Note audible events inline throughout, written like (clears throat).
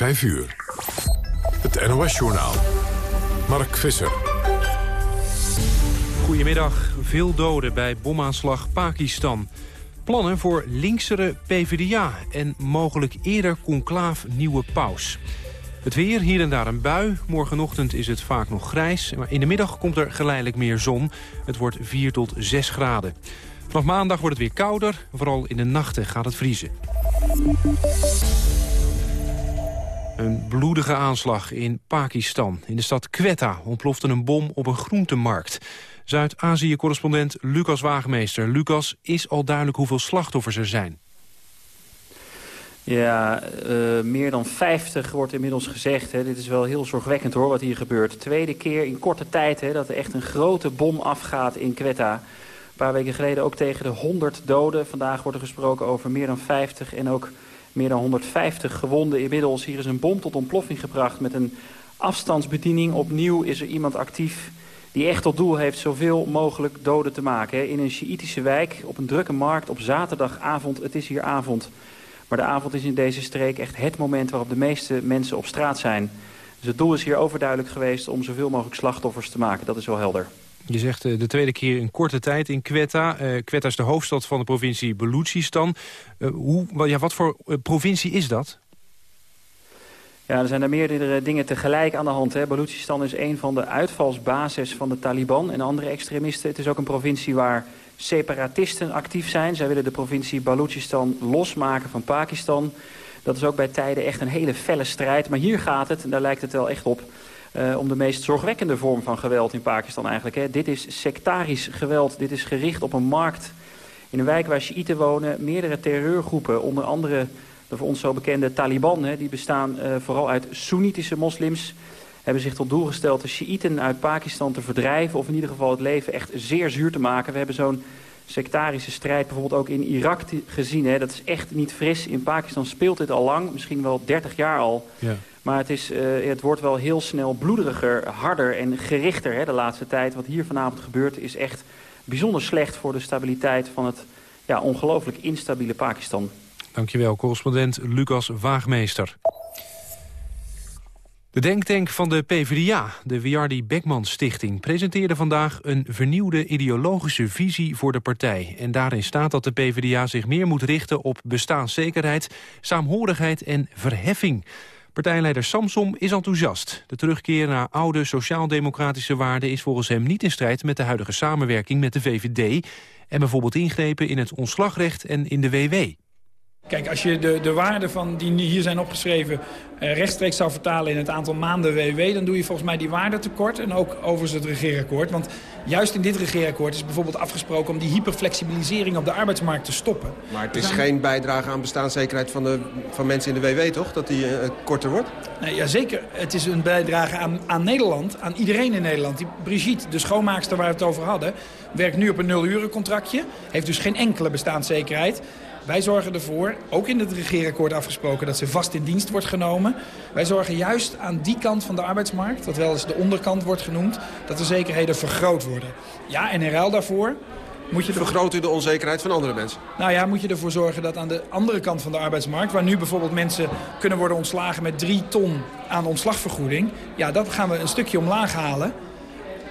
5 uur. Het NOS-journaal. Mark Visser. Goedemiddag. Veel doden bij bomaanslag Pakistan. Plannen voor linksere PvdA en mogelijk eerder conclaaf nieuwe paus. Het weer, hier en daar een bui. Morgenochtend is het vaak nog grijs. Maar in de middag komt er geleidelijk meer zon. Het wordt 4 tot 6 graden. Vanaf maandag wordt het weer kouder. Vooral in de nachten gaat het vriezen. Een bloedige aanslag in Pakistan. In de stad Quetta ontplofte een bom op een groentemarkt. Zuid-Azië-correspondent Lucas Waagmeester. Lucas, is al duidelijk hoeveel slachtoffers er zijn? Ja, uh, meer dan 50 wordt inmiddels gezegd. Hè. Dit is wel heel zorgwekkend hoor, wat hier gebeurt. Tweede keer in korte tijd hè, dat er echt een grote bom afgaat in Quetta. Een paar weken geleden ook tegen de 100 doden. Vandaag wordt er gesproken over meer dan 50 en ook meer dan 150 gewonden. Inmiddels hier is een bom tot ontploffing gebracht met een afstandsbediening. Opnieuw is er iemand actief die echt tot doel heeft zoveel mogelijk doden te maken. In een Sjiïtische wijk, op een drukke markt, op zaterdagavond. Het is hier avond. Maar de avond is in deze streek echt het moment waarop de meeste mensen op straat zijn. Dus het doel is hier overduidelijk geweest om zoveel mogelijk slachtoffers te maken. Dat is wel helder. Je zegt uh, de tweede keer in korte tijd in Quetta. Uh, Quetta is de hoofdstad van de provincie Balochistan. Uh, hoe, ja, wat voor provincie is dat? Ja, er zijn er meerdere dingen tegelijk aan de hand. Hè. Balochistan is een van de uitvalsbases van de Taliban en andere extremisten. Het is ook een provincie waar separatisten actief zijn. Zij willen de provincie Balochistan losmaken van Pakistan. Dat is ook bij tijden echt een hele felle strijd. Maar hier gaat het, en daar lijkt het wel echt op... Uh, om de meest zorgwekkende vorm van geweld in Pakistan eigenlijk. Hè. Dit is sectarisch geweld. Dit is gericht op een markt in een wijk waar Shiiten wonen. Meerdere terreurgroepen, onder andere de voor ons zo bekende Taliban... Hè, die bestaan uh, vooral uit Soenitische moslims... hebben zich tot doel gesteld de Shiiten uit Pakistan te verdrijven... of in ieder geval het leven echt zeer zuur te maken. We hebben zo'n sectarische strijd bijvoorbeeld ook in Irak gezien. Hè. Dat is echt niet fris. In Pakistan speelt dit al lang, misschien wel 30 jaar al. Ja. Maar het, is, uh, het wordt wel heel snel bloederiger, harder en gerichter hè, de laatste tijd. Wat hier vanavond gebeurt is echt bijzonder slecht voor de stabiliteit van het ja, ongelooflijk instabiele Pakistan. Dankjewel, correspondent Lucas Waagmeester. De denktank van de PvdA, de Wiardi Beckman Stichting... presenteerde vandaag een vernieuwde ideologische visie voor de partij. En daarin staat dat de PvdA zich meer moet richten op bestaanszekerheid... saamhorigheid en verheffing. Partijleider Samsom is enthousiast. De terugkeer naar oude sociaal-democratische waarden... is volgens hem niet in strijd met de huidige samenwerking met de VVD... en bijvoorbeeld ingrepen in het ontslagrecht en in de WW. Kijk, als je de, de waarden van, die hier zijn opgeschreven eh, rechtstreeks zou vertalen in het aantal maanden WW... dan doe je volgens mij die waarde tekort en ook overigens het regeerakkoord. Want juist in dit regeerakkoord is bijvoorbeeld afgesproken... om die hyperflexibilisering op de arbeidsmarkt te stoppen. Maar het is geen bijdrage aan bestaanszekerheid van, de, van mensen in de WW, toch? Dat die uh, korter wordt? Nee, jazeker. Het is een bijdrage aan, aan Nederland, aan iedereen in Nederland. Die Brigitte, de schoonmaakster waar we het over hadden... werkt nu op een nul-urencontractje. Heeft dus geen enkele bestaanszekerheid. Wij zorgen ervoor, ook in het regeerakkoord afgesproken, dat ze vast in dienst wordt genomen. Wij zorgen juist aan die kant van de arbeidsmarkt, dat wel eens de onderkant wordt genoemd, dat de zekerheden vergroot worden. Ja, en in ruil daarvoor moet je Vergroot u de onzekerheid van andere mensen? Nou ja, moet je ervoor zorgen dat aan de andere kant van de arbeidsmarkt... waar nu bijvoorbeeld mensen kunnen worden ontslagen met drie ton aan ontslagvergoeding... ja, dat gaan we een stukje omlaag halen...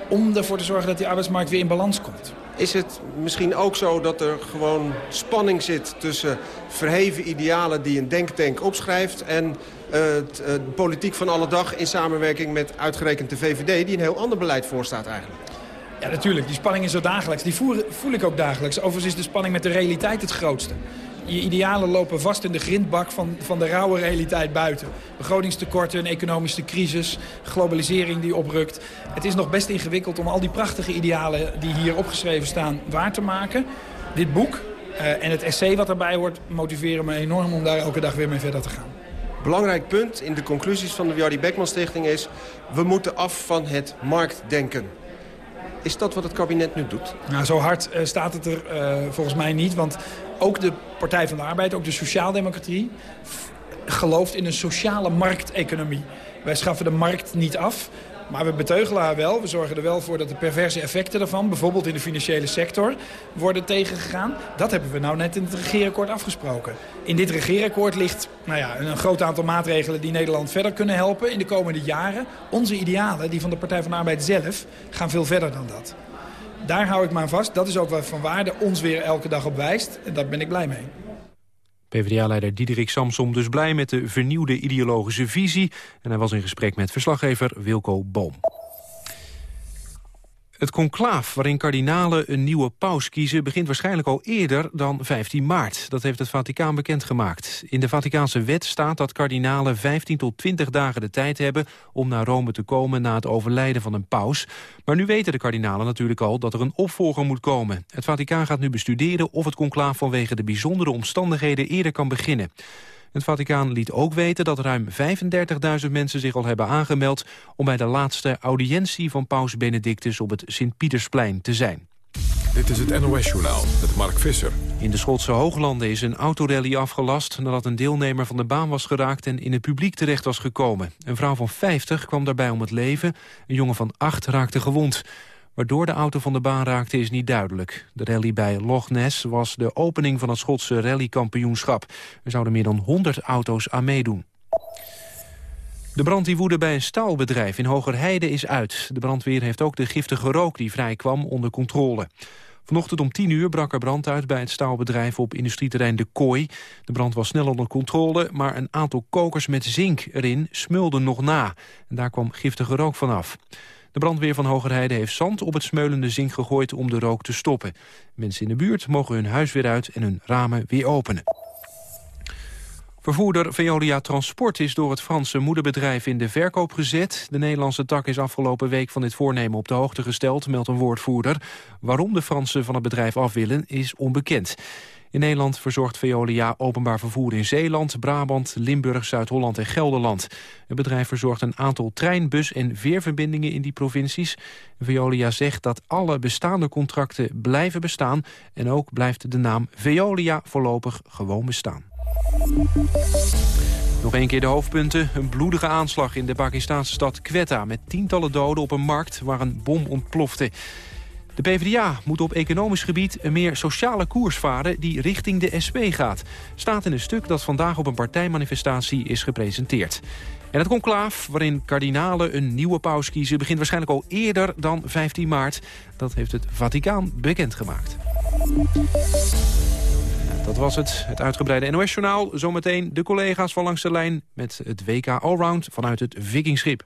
om ervoor te zorgen dat die arbeidsmarkt weer in balans komt. Is het misschien ook zo dat er gewoon spanning zit tussen verheven idealen die een denktank opschrijft... en uh, de politiek van alle dag in samenwerking met uitgerekend de VVD... die een heel ander beleid voorstaat eigenlijk? Ja, natuurlijk. Die spanning is zo dagelijks. Die voel ik ook dagelijks. Overigens is de spanning met de realiteit het grootste. Je idealen lopen vast in de grindbak van, van de rauwe realiteit buiten. Begrotingstekorten, een economische crisis, globalisering die oprukt. Het is nog best ingewikkeld om al die prachtige idealen die hier opgeschreven staan waar te maken. Dit boek uh, en het essay wat erbij hoort motiveren me enorm om daar elke dag weer mee verder te gaan. Belangrijk punt in de conclusies van de Jardy Beckman Stichting is... we moeten af van het marktdenken. Is dat wat het kabinet nu doet? Nou, zo hard uh, staat het er uh, volgens mij niet. Want ook de Partij van de Arbeid, ook de Sociaaldemocratie... gelooft in een sociale markteconomie. Wij schaffen de markt niet af. Maar we beteugelen haar wel. We zorgen er wel voor dat de perverse effecten daarvan... bijvoorbeeld in de financiële sector, worden tegengegaan. Dat hebben we nou net in het regeerakkoord afgesproken. In dit regeerakkoord ligt nou ja, een groot aantal maatregelen... die Nederland verder kunnen helpen in de komende jaren. Onze idealen, die van de Partij van de Arbeid zelf, gaan veel verder dan dat. Daar hou ik me aan vast. Dat is ook wat Van Waarde ons weer elke dag op wijst. En daar ben ik blij mee. PvdA-leider Diederik Samsom dus blij met de vernieuwde ideologische visie. En hij was in gesprek met verslaggever Wilco Boom. Het conclaaf waarin kardinalen een nieuwe paus kiezen... begint waarschijnlijk al eerder dan 15 maart. Dat heeft het Vaticaan bekendgemaakt. In de Vaticaanse wet staat dat kardinalen 15 tot 20 dagen de tijd hebben... om naar Rome te komen na het overlijden van een paus. Maar nu weten de kardinalen natuurlijk al dat er een opvolger moet komen. Het Vaticaan gaat nu bestuderen of het conclaaf vanwege de bijzondere omstandigheden eerder kan beginnen. Het Vaticaan liet ook weten dat ruim 35.000 mensen zich al hebben aangemeld... om bij de laatste audiëntie van paus Benedictus op het Sint-Pietersplein te zijn. Dit is het NOS-journaal met Mark Visser. In de Schotse Hooglanden is een autorally afgelast... nadat een deelnemer van de baan was geraakt en in het publiek terecht was gekomen. Een vrouw van 50 kwam daarbij om het leven. Een jongen van 8 raakte gewond. Waardoor de auto van de baan raakte is niet duidelijk. De rally bij Loch Ness was de opening van het Schotse rallykampioenschap. Er zouden meer dan 100 auto's aan meedoen. De brand die woedde bij een staalbedrijf in Hogerheide is uit. De brandweer heeft ook de giftige rook die vrijkwam onder controle. Vanochtend om 10 uur brak er brand uit bij het staalbedrijf op industrieterrein De Kooi. De brand was snel onder controle, maar een aantal kokers met zink erin smulden nog na. En daar kwam giftige rook vanaf. De brandweer van Hogerheide heeft zand op het smeulende zink gegooid om de rook te stoppen. Mensen in de buurt mogen hun huis weer uit en hun ramen weer openen. Vervoerder Veolia Transport is door het Franse moederbedrijf in de verkoop gezet. De Nederlandse tak is afgelopen week van dit voornemen op de hoogte gesteld, meldt een woordvoerder. Waarom de Fransen van het bedrijf af willen, is onbekend. In Nederland verzorgt Veolia openbaar vervoer in Zeeland, Brabant, Limburg, Zuid-Holland en Gelderland. Het bedrijf verzorgt een aantal trein-, bus- en veerverbindingen in die provincies. Veolia zegt dat alle bestaande contracten blijven bestaan en ook blijft de naam Veolia voorlopig gewoon bestaan. Nog een keer de hoofdpunten. Een bloedige aanslag in de Pakistanse stad Quetta... met tientallen doden op een markt waar een bom ontplofte. De PvdA moet op economisch gebied een meer sociale koers varen... die richting de SP gaat. Staat in een stuk dat vandaag op een partijmanifestatie is gepresenteerd. En het conclaaf, waarin kardinalen een nieuwe paus kiezen... begint waarschijnlijk al eerder dan 15 maart. Dat heeft het Vaticaan bekendgemaakt. Dat was het, het uitgebreide NOS-journaal. Zometeen de collega's van Langs de Lijn met het WK Allround vanuit het Vikingschip.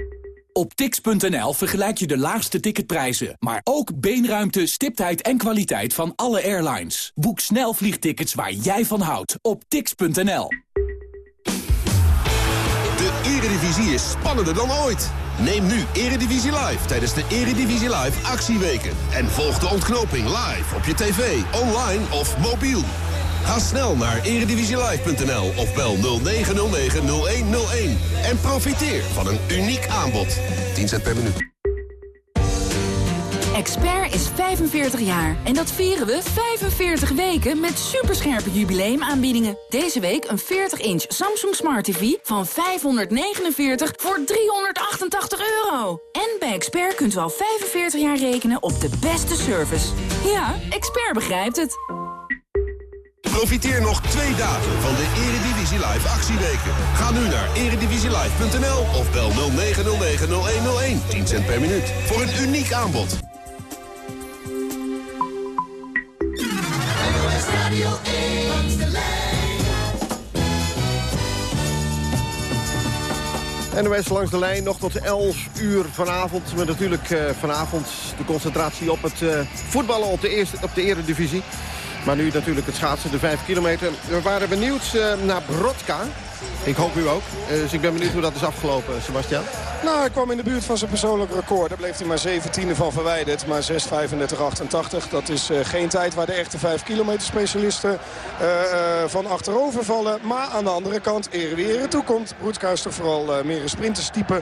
Op tix.nl vergelijk je de laagste ticketprijzen, maar ook beenruimte, stiptheid en kwaliteit van alle airlines. Boek snel vliegtickets waar jij van houdt op tix.nl. De Eredivisie is spannender dan ooit. Neem nu Eredivisie Live tijdens de Eredivisie Live actieweken. En volg de ontknoping live op je tv, online of mobiel. Ga snel naar eredivisielive.nl of bel 0909-0101. En profiteer van een uniek aanbod. 10 cent per minuut. Expert is 45 jaar en dat vieren we 45 weken met superscherpe jubileumaanbiedingen. Deze week een 40-inch Samsung Smart TV van 549 voor 388 euro. En bij Expert kunt u al 45 jaar rekenen op de beste service. Ja, Expert begrijpt het. Profiteer nog twee dagen van de Eredivisie Live actieweken. Ga nu naar eredivisielive.nl of bel 0909-0101. 10 cent per minuut. Voor een uniek aanbod. NOS langs de lijn, nog tot 11 uur vanavond. Met natuurlijk uh, vanavond de concentratie op het uh, voetballen op de, eerste, op de eredivisie. Maar nu natuurlijk het schaatsen, de 5 kilometer. We waren benieuwd uh, naar Brodka. Ik hoop u ook. dus ik ben benieuwd hoe dat is afgelopen, Sebastian. Nou, hij kwam in de buurt van zijn persoonlijk record. Daar bleef hij maar 17e van verwijderd. Maar 6.35.88, dat is uh, geen tijd waar de echte 5 kilometer specialisten van achterover vallen. Maar aan de andere kant, ere wie ere toekomt. Broedka is toch vooral meer een sprinterstype.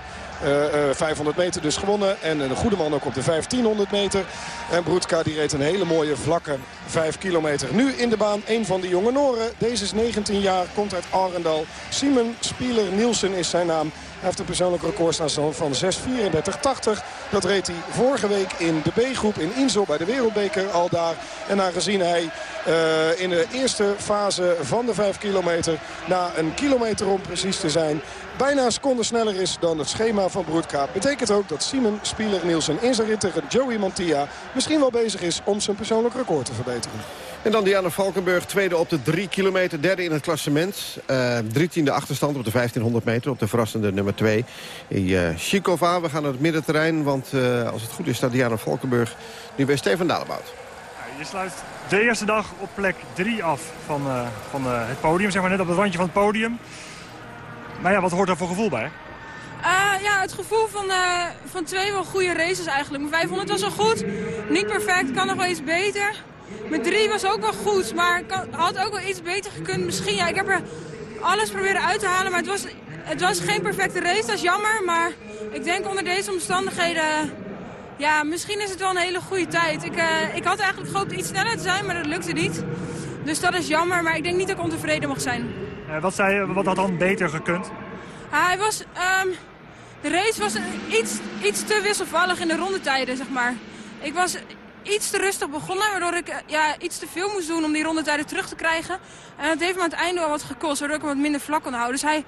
500 meter dus gewonnen. En een goede man ook op de 1500 meter. En Broedka die reed een hele mooie vlakke 5 kilometer. Nu in de baan een van de jonge Noren. Deze is 19 jaar, komt uit Arendal. Simon Spieler Nielsen is zijn naam. Hij heeft een persoonlijk record staan van 6.34.80. Dat reed hij vorige week in de B-groep in Insel bij de Wereldbeker al daar. En aangezien hij uh, in de eerste fase van de 5 kilometer... na een kilometer om precies te zijn bijna een seconde sneller is dan het schema van Broedka. Betekent ook dat Simon Spieler-Nielsen in zijn rit tegen Joey Montilla... misschien wel bezig is om zijn persoonlijk record te verbeteren. En dan Diana Valkenburg, tweede op de 3 kilometer, derde in het klassement. Uh, drie tiende achterstand op de 1500 meter, op de verrassende nummer 2. Uh, Chikova, we gaan naar het middenterrein, want uh, als het goed is staat Diana Valkenburg nu bij Steven Dalebout. Je sluit de eerste dag op plek 3 af van, uh, van uh, het podium, zeg maar net op het randje van het podium. Maar ja, wat hoort daar voor gevoel bij? Uh, ja, het gevoel van, uh, van twee wel goede races eigenlijk. Mijn 500 was al goed, niet perfect, kan nog wel iets beter. Mijn 3 was ook wel goed, maar kan, had ook wel iets beter gekund. Misschien, ja, ik heb er alles proberen uit te halen, maar het was, het was geen perfecte race. Dat is jammer, maar ik denk onder deze omstandigheden... Ja, misschien is het wel een hele goede tijd. Ik, uh, ik had eigenlijk gehoopt iets sneller te zijn, maar dat lukte niet. Dus dat is jammer, maar ik denk niet dat ik ontevreden mag zijn. Uh, wat, zei, wat had dan beter gekund? Uh, hij was, um, de race was iets, iets te wisselvallig in de rondetijden, zeg maar. Ik was iets te rustig begonnen, waardoor ik ja, iets te veel moest doen om die rondetijden terug te krijgen. En dat heeft me aan het einde wel wat gekost, waardoor ik hem wat minder vlak kon houden. Dus hij,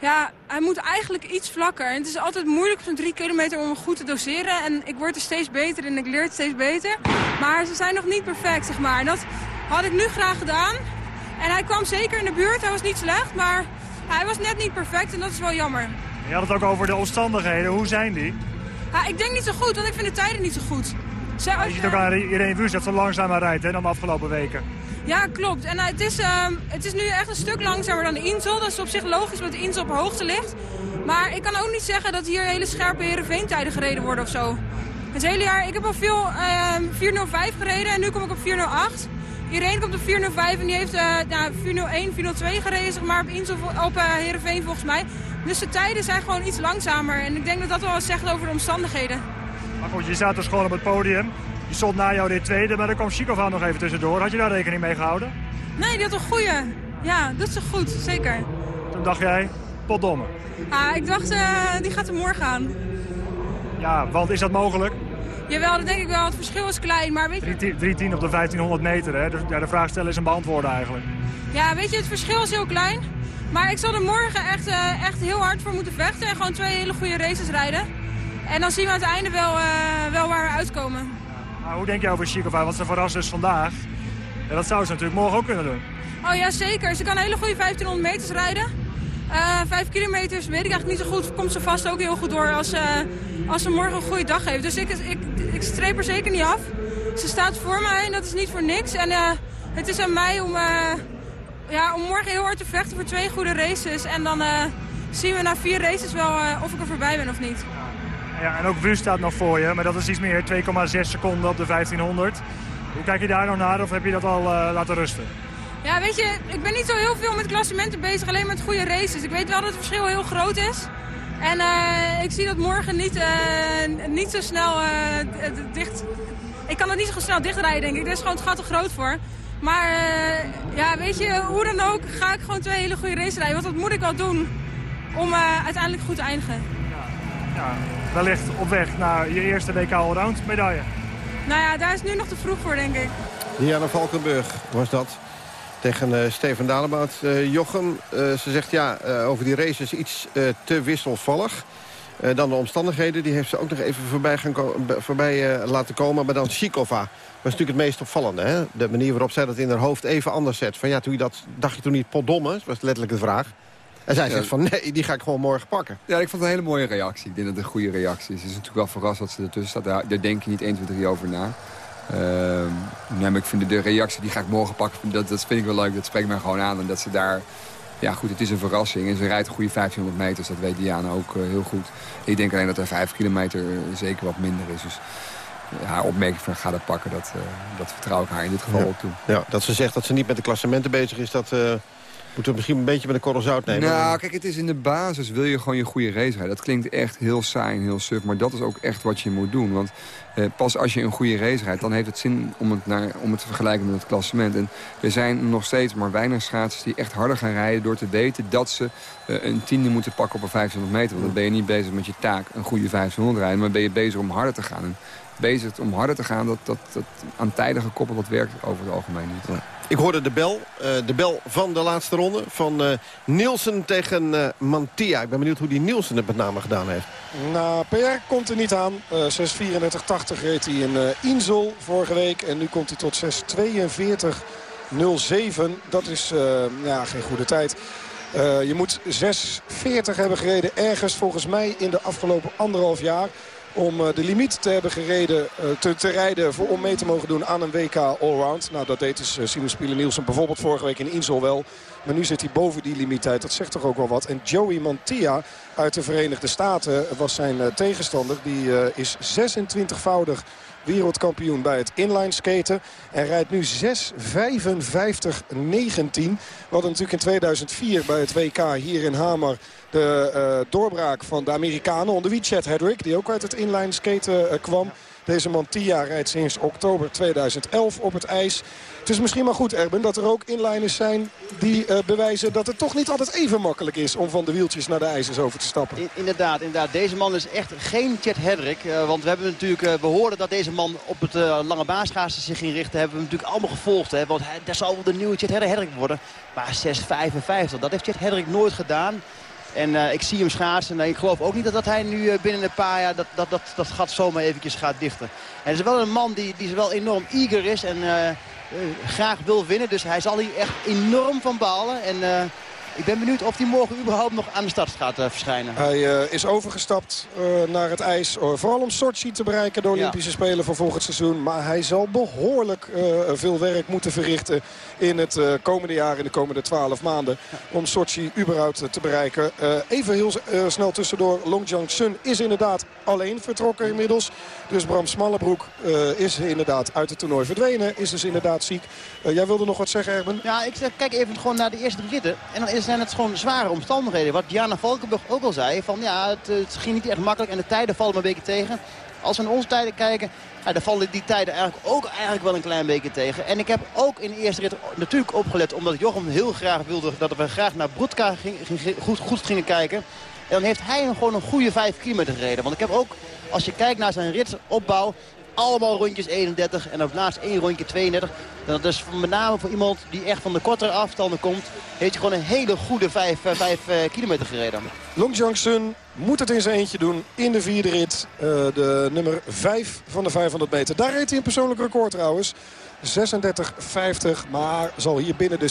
ja, hij moet eigenlijk iets vlakker. Het is altijd moeilijk op zo'n drie kilometer om hem goed te doseren. En ik word er steeds beter en ik leer het steeds beter. Maar ze zijn nog niet perfect, zeg maar. Dat had ik nu graag gedaan. En hij kwam zeker in de buurt, hij was niet slecht, maar hij was net niet perfect en dat is wel jammer. Je had het ook over de omstandigheden, hoe zijn die? Ja, ik denk niet zo goed, want ik vind de tijden niet zo goed. Zij, je ziet ook aan Irene Wust dat ze langzamer rijdt hè, dan de afgelopen weken. Ja, klopt. En uh, het, is, uh, het is nu echt een stuk langzamer dan de Insel. Dat is op zich logisch, omdat de Insel op hoogte ligt. Maar ik kan ook niet zeggen dat hier hele scherpe Heerenveen-tijden gereden worden of zo. Het hele jaar, ik heb al veel uh, 405 gereden en nu kom ik op 408. Iedereen komt op 405 en die heeft uh, nou, 401, 402 gereden zeg maar, op, Insel, op uh, Heerenveen volgens mij. Dus de tijden zijn gewoon iets langzamer. En ik denk dat dat wel wat zegt over de omstandigheden. Maar goed, je staat dus gewoon op het podium. Je stond na jou dit tweede, maar dan kwam Chikova nog even tussendoor. Had je daar rekening mee gehouden? Nee, die had een goeie. Ja, dat is toch goed, zeker. Toen dacht jij, potdomme. Ah, ik dacht, uh, die gaat er morgen aan. Ja, want is dat mogelijk? Jawel, dat denk ik wel. Het verschil is klein, maar weet je... 3-10 op de 1500 meter, hè? Dus ja, de vraag stellen is een beantwoorden eigenlijk. Ja, weet je, het verschil is heel klein. Maar ik zal er morgen echt, uh, echt heel hard voor moeten vechten. En gewoon twee hele goede races rijden. En dan zien we aan het einde wel, uh, wel waar we uitkomen. Maar hoe denk jij over Chikova? Want ze verrast dus vandaag. En dat zou ze natuurlijk morgen ook kunnen doen. Oh ja, zeker. Ze kan hele goede 1500 meters rijden. Uh, vijf kilometers weet ik eigenlijk niet zo goed. Komt ze vast ook heel goed door als, uh, als ze morgen een goede dag heeft. Dus ik, ik, ik streep er zeker niet af. Ze staat voor mij en dat is niet voor niks. En uh, het is aan mij om, ja, om morgen heel hard te vechten voor twee goede races. En dan zien we na vier races wel of ik er voorbij ben of niet. Ja, en ook Wust staat nog voor je, maar dat is iets meer 2,6 seconden op de 1500. Hoe kijk je daar nog naar of heb je dat al laten rusten? Ja, weet je, ik ben niet zo heel veel met klassementen bezig, alleen met goede races. Ik weet wel dat het verschil heel groot is. En uh, ik zie dat morgen niet, uh, niet zo snel uh, dicht... Ik kan het niet zo snel dichtrijden, denk ik. Daar is gewoon het gat te groot voor. Maar ja, weet je, hoe dan ook ga ik gewoon twee hele goede races rijden. Want dat moet ik wel doen om uiteindelijk goed te eindigen. Ja, ja, wellicht op weg naar je eerste WK Allround medaille. Nou ja, daar is nu nog te vroeg voor, denk ik. Diana Valkenburg was dat tegen uh, Steven Dalebout. Uh, Jochem, uh, ze zegt ja, over die races iets te wisselvallig. dan de omstandigheden, die heeft ze ook nog even voorbij, gaan voorbij laten komen. Maar dan Chikova was natuurlijk het meest opvallende. Hè? De manier waarop zij dat in haar hoofd even anders zet. Van ja, toen je dat, dacht je toen niet potdomme? Dat was letterlijk de vraag. En zij zegt van nee, die ga ik gewoon morgen pakken. Ja, ik vond het een hele mooie reactie. Ik denk dat het een goede reactie is. Het is natuurlijk wel verrast dat ze ertussen staat. Daar, daar denk je niet 1, 2, 3 over na. Maar ik vind de reactie, die ga ik morgen pakken, dat, dat vind ik wel leuk. Dat spreekt mij gewoon aan. En dat ze daar ja goed, het is een verrassing. En ze rijdt een goede 1500 meter, dus dat weet Diana ook heel goed. Ik denk alleen dat er 5 kilometer zeker wat minder is. Dus haar opmerking van ga dat pakken, dat, dat vertrouw ik haar in dit geval ook toe. Ja, dat ze zegt dat ze niet met de klassementen bezig is, dat... Moeten we misschien een beetje met een korrel zout nemen? Nou, kijk, het is in de basis wil je gewoon je goede race rijden. Dat klinkt echt heel saai en heel suf, maar dat is ook echt wat je moet doen. Want eh, pas als je een goede race rijdt, dan heeft het zin om het, naar, om het te vergelijken met het klassement. En er zijn nog steeds maar weinig schaatsers die echt harder gaan rijden... door te weten dat ze eh, een tiende moeten pakken op een 500 meter. Want dan ben je niet bezig met je taak, een goede 500 rijden... maar ben je bezig om harder te gaan. En bezig om harder te gaan, dat, dat, dat aan tijden gekoppeld, dat werkt over het algemeen niet. Ja. Ik hoorde de bel, uh, de bel van de laatste ronde van uh, Nielsen tegen uh, Mantia. Ik ben benieuwd hoe die Nielsen het met name gedaan heeft. Nou, PR komt er niet aan. 6.34.80 reed hij in Insel vorige week. En nu komt hij tot 6.42.07. Dat is ja, geen goede tijd. je moet 6.40 hebben gereden ergens volgens mij in de afgelopen anderhalf jaar om eh, de limiet te hebben gereden, eh, te, te rijden voor, om mee te mogen doen aan een WK Allround. Nou, dat deed dus eh, Simon Spielen-Nielsen bijvoorbeeld vorige week in Insel wel. Maar nu zit hij boven die limiet. Dat zegt toch ook wel wat. En Joey Mantia uit de Verenigde Staten was zijn tegenstander. Die is 26-voudig wereldkampioen bij het inline skaten. En rijdt nu 6.55.19. Wat natuurlijk in 2004 bij het WK hier in Hamer de uh, doorbraak van de Amerikanen. Onder wie Chad Hedrick, die ook uit het inline skaten uh, kwam. Deze Mantia rijdt sinds oktober 2011 op het ijs. Het is misschien maar goed, Erben, dat er ook inliners zijn die uh, bewijzen dat het toch niet altijd even makkelijk is om van de wieltjes naar de ijzers over te stappen. In, inderdaad, inderdaad. Deze man is echt geen Chet Hedrick. Want we hebben natuurlijk, uh, hoorden dat deze man op het lange baanschaatsen zich ging richten. Hebben we natuurlijk allemaal gevolgd. Hè, want hij, dat zal wel de nieuwe Chet Hedrick worden. Maar 6,55, dat heeft Chet Hedrick nooit gedaan. En uh, ik zie hem schaatsen. En ik geloof ook niet dat, dat hij nu uh, binnen een paar jaar dat, dat, dat, dat gat zomaar eventjes gaat dichten. En het is wel een man die, die wel enorm eager is en uh, graag wil winnen. Dus hij zal hier echt enorm van balen. En ik ben benieuwd of hij morgen überhaupt nog aan de start gaat uh, verschijnen. Hij uh, is overgestapt uh, naar het ijs. vooral om Sochi te bereiken, de Olympische ja. Spelen van volgend seizoen. Maar hij zal behoorlijk veel werk moeten verrichten in het komende jaar, in de komende twaalf maanden. Om Sochi überhaupt te bereiken. even heel snel tussendoor. Long Jong Sun is inderdaad alleen vertrokken inmiddels. Dus Bram Smallebroek is inderdaad uit het toernooi verdwenen. Is dus inderdaad ziek. jij wilde nog wat zeggen, Erben? Ja, ik zeg, kijk even gewoon naar de eerste drie ritten. En dan is zijn het gewoon zware omstandigheden. Wat Diana Valkenburg ook al zei. Van, ja, het, ging niet echt makkelijk en de tijden vallen een beetje tegen. Als we naar onze tijden kijken, ja, dan vallen die tijden eigenlijk ook eigenlijk wel een klein beetje tegen. En ik heb ook in de eerste rit natuurlijk opgelet. Omdat Jochem heel graag wilde dat we graag naar Broedka ging, ging, goed, goed gingen kijken. En dan heeft hij gewoon een goede 5 kilometer gereden. Want ik heb ook, als je kijkt naar zijn ritsopbouw allemaal rondjes 31 en op naast één rondje 32. Dat is met name voor iemand die echt van de kortere afstanden komt... heeft hij gewoon een hele goede 5, 5 uh, kilometer gereden. Long Jong-sun moet het in zijn eentje doen in de vierde rit. Uh, de nummer 5 van de 500 meter. Daar reed hij een persoonlijk record trouwens. 36,50. Maar zal hier binnen de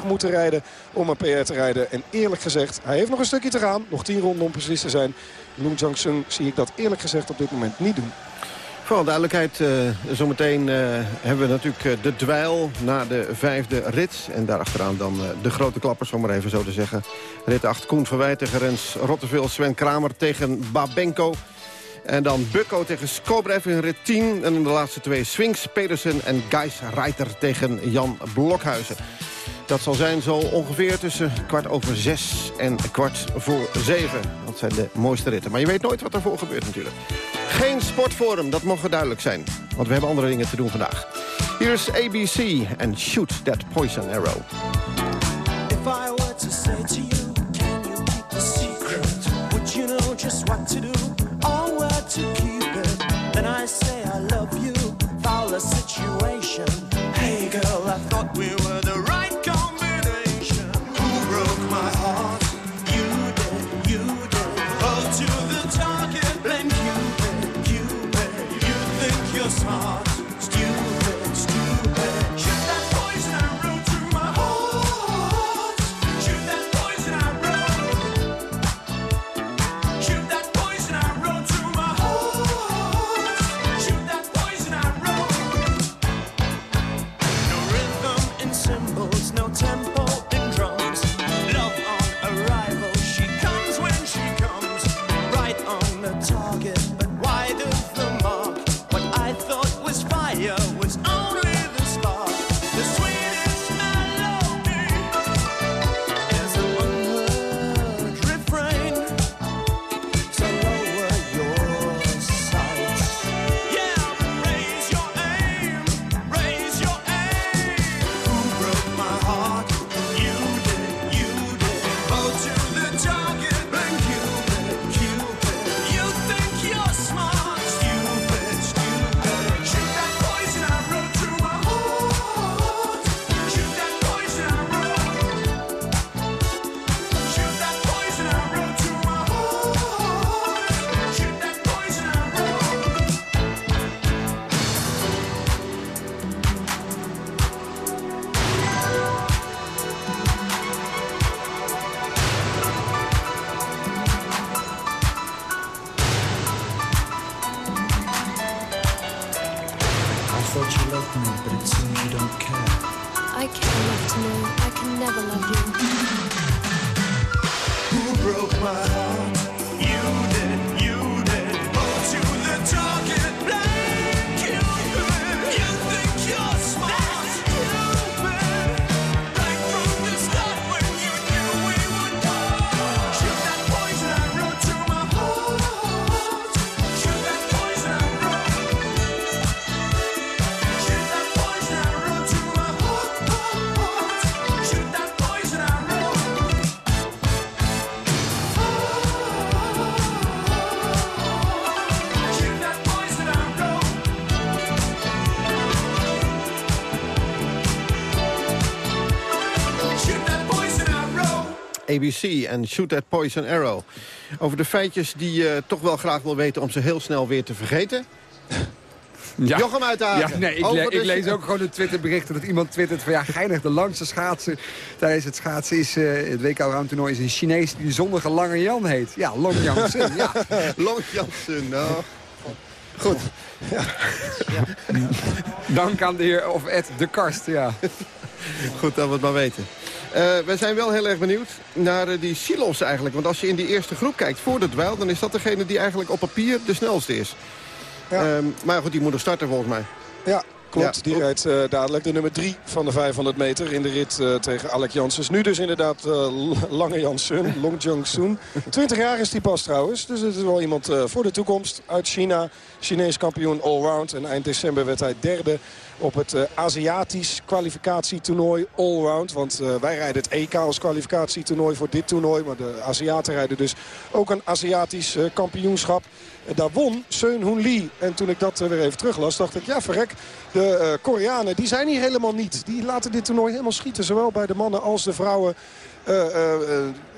6,30,70 moeten rijden om een PR te rijden. En eerlijk gezegd, hij heeft nog een stukje te gaan. Nog 10 ronden om precies te zijn. Long Jong-sun zie ik dat eerlijk gezegd op dit moment niet doen. Voor duidelijkheid, uh, zometeen uh, hebben we natuurlijk uh, de dweil na de vijfde rit. En daarachteraan dan de grote klappers, om maar even zo te zeggen. Rit 8, Koen Verwijt tegen Rens Rotteveel, Sven Kramer tegen Babenko. En dan Bukko tegen Skobrev in rit 10. En de laatste twee Swings, Pedersen en Gijs Reiter tegen Jan Blokhuizen. Dat zal zijn zo ongeveer tussen kwart over zes en kwart voor zeven. Dat zijn de mooiste ritten. Maar je weet nooit wat ervoor gebeurt natuurlijk. Geen sportforum, dat mogen duidelijk zijn. Want we hebben andere dingen te doen vandaag. Hier is ABC en Shoot That Poison Arrow. If I were to say to you, can you keep the secret? Would you know just what to do? Or where to keep it? Then I say I love you, foul situation. Hey girl, I thought we were to know I can never love you. Who broke my heart? ABC en Shoot That Poison Arrow. Over de feitjes die je toch wel graag wil weten om ze heel snel weer te vergeten. (laughs) Ja. Jochem Uitdagen. Ja, nee, ik, Over le- de- ik lees ook gewoon een Twitterbericht dat iemand twittert van ja, geinig, de langste schaatsen tijdens het schaatsen is, eh, het WK Round toernooi is een Chinees die de zondige Lange Jan heet. Ja, Long Yang (laughs) ja. Long Jansen, nou. Goed. Dank aan de heer of Ed de Karst, ja. Goed dat we het maar weten. Eh, we zijn wel heel erg benieuwd naar eh, die silos eigenlijk. Want als je in die eerste groep kijkt voor de dweil... dan is dat degene die eigenlijk op papier de snelste is. Ehm, maar goed, die moet er starten volgens mij. Ja, klopt. Ja. Die rijdt eh, dadelijk de nummer 3 van de 500 meter in de rit eh, tegen Alec Janssens. Nu dus inderdaad eh, Lange Janssen, Long Jong-soon. 20 (laughs) jaar is die pas trouwens. Dus het is wel iemand eh, voor de toekomst uit China. Chinees kampioen allround. En eind december werd hij derde op het eh, Aziatisch kwalificatietoernooi allround. Want eh, wij rijden het EK als kwalificatietoernooi voor dit toernooi. Maar de Aziaten rijden dus ook een Aziatisch eh, kampioenschap. En daar won Seun Hoon Lee. En toen ik dat weer even teruglas, dacht ik, ja verrek. De Koreanen, die zijn hier helemaal niet. Die laten dit toernooi helemaal schieten. Zowel bij de mannen als de vrouwen.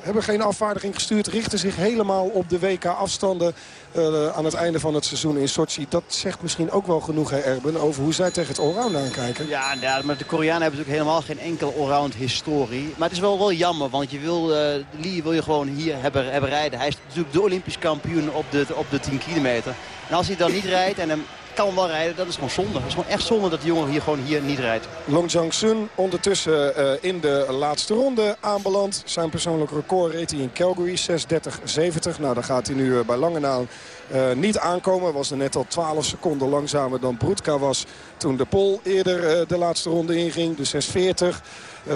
Hebben geen afvaardiging gestuurd. Richten zich helemaal op de WK-afstanden eh, aan het einde van het seizoen in Sochi. Dat zegt misschien ook wel genoeg, hè, Erben, over hoe zij tegen het allround aankijken. Ja, ja, maar de Koreanen hebben natuurlijk helemaal geen enkel allround historie. Maar het is wel, wel jammer, want je wil, eh Lee wil je gewoon hier hebben, hebben rijden. Hij is natuurlijk de Olympisch kampioen op de, op de 10 kilometer. En als hij dan niet rijdt en hem kan wel rijden, dat is gewoon zonde. Het is gewoon echt zonde dat die jongen hier gewoon hier niet rijdt. Long Jang-sun ondertussen eh, in de laatste ronde aanbeland. Zijn persoonlijk record reed hij in Calgary, 6.30.70. Nou, dan gaat hij nu eh, bij lange na eh, niet aankomen. Was er net al 12 seconden langzamer dan Broedka was toen de Pol eerder de laatste ronde inging. De 6.40.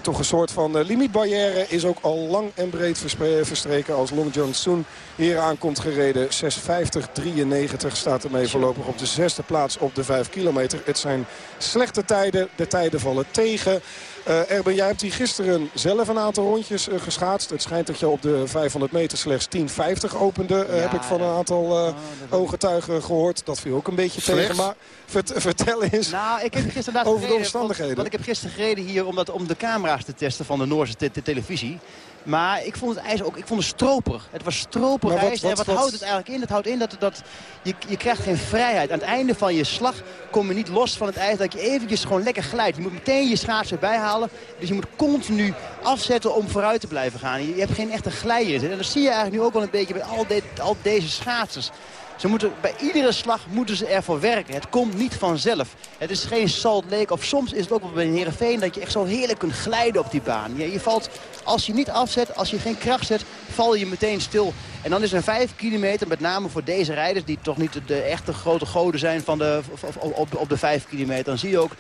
Toch een soort van eh, limietbarrière is ook al lang en breed verstreken als Long Jong-soon hier aankomt gereden. 6.50-93 staat ermee voorlopig op de zesde plaats op de 5 kilometer. Het zijn slechte tijden. De tijden vallen tegen. Eh, Erben, jij hebt hier gisteren zelf een aantal rondjes eh, geschaatst. Het schijnt dat je op de 500 meter slechts 10.50 opende. eh, heb ik van een aantal eh, ooggetuigen gehoord. Dat viel ook een beetje Slechts? tegen. Maar vert- vertel eens Nou, ik heb gisteren over de gereden, omstandigheden. Want, want ik heb gisteren gereden hier om, dat, om de camera's te testen van de Noorse te- te- televisie. Maar ik vond het ijs ook, ik vond het stroperig. Het was stroperig ijs. wat- en wat, wat- houdt het eigenlijk in? Dat houdt in dat, dat je, je krijgt geen vrijheid. Aan het einde van je slag kom je niet los van het ijs. Dat je eventjes gewoon lekker glijdt. Je moet meteen je schaatsen bijhalen. Dus je moet continu afzetten om vooruit te blijven gaan. Je, je hebt geen echte glijer in zitten. En dat zie je eigenlijk nu ook wel een beetje bij al, de- al deze schaatsers. Ze moeten, bij iedere slag moeten ze ervoor werken. Het komt niet vanzelf. Het is geen Salt Lake. Of soms is het ook wel bij Heerenveen dat je echt zo heerlijk kunt glijden op die baan. Je, je valt, als je niet afzet, als je geen kracht zet, val je meteen stil. En dan is een 5 kilometer, met name voor deze rijders... die toch niet de echte grote goden zijn van de, op, op de 5 kilometer... dan zie je ook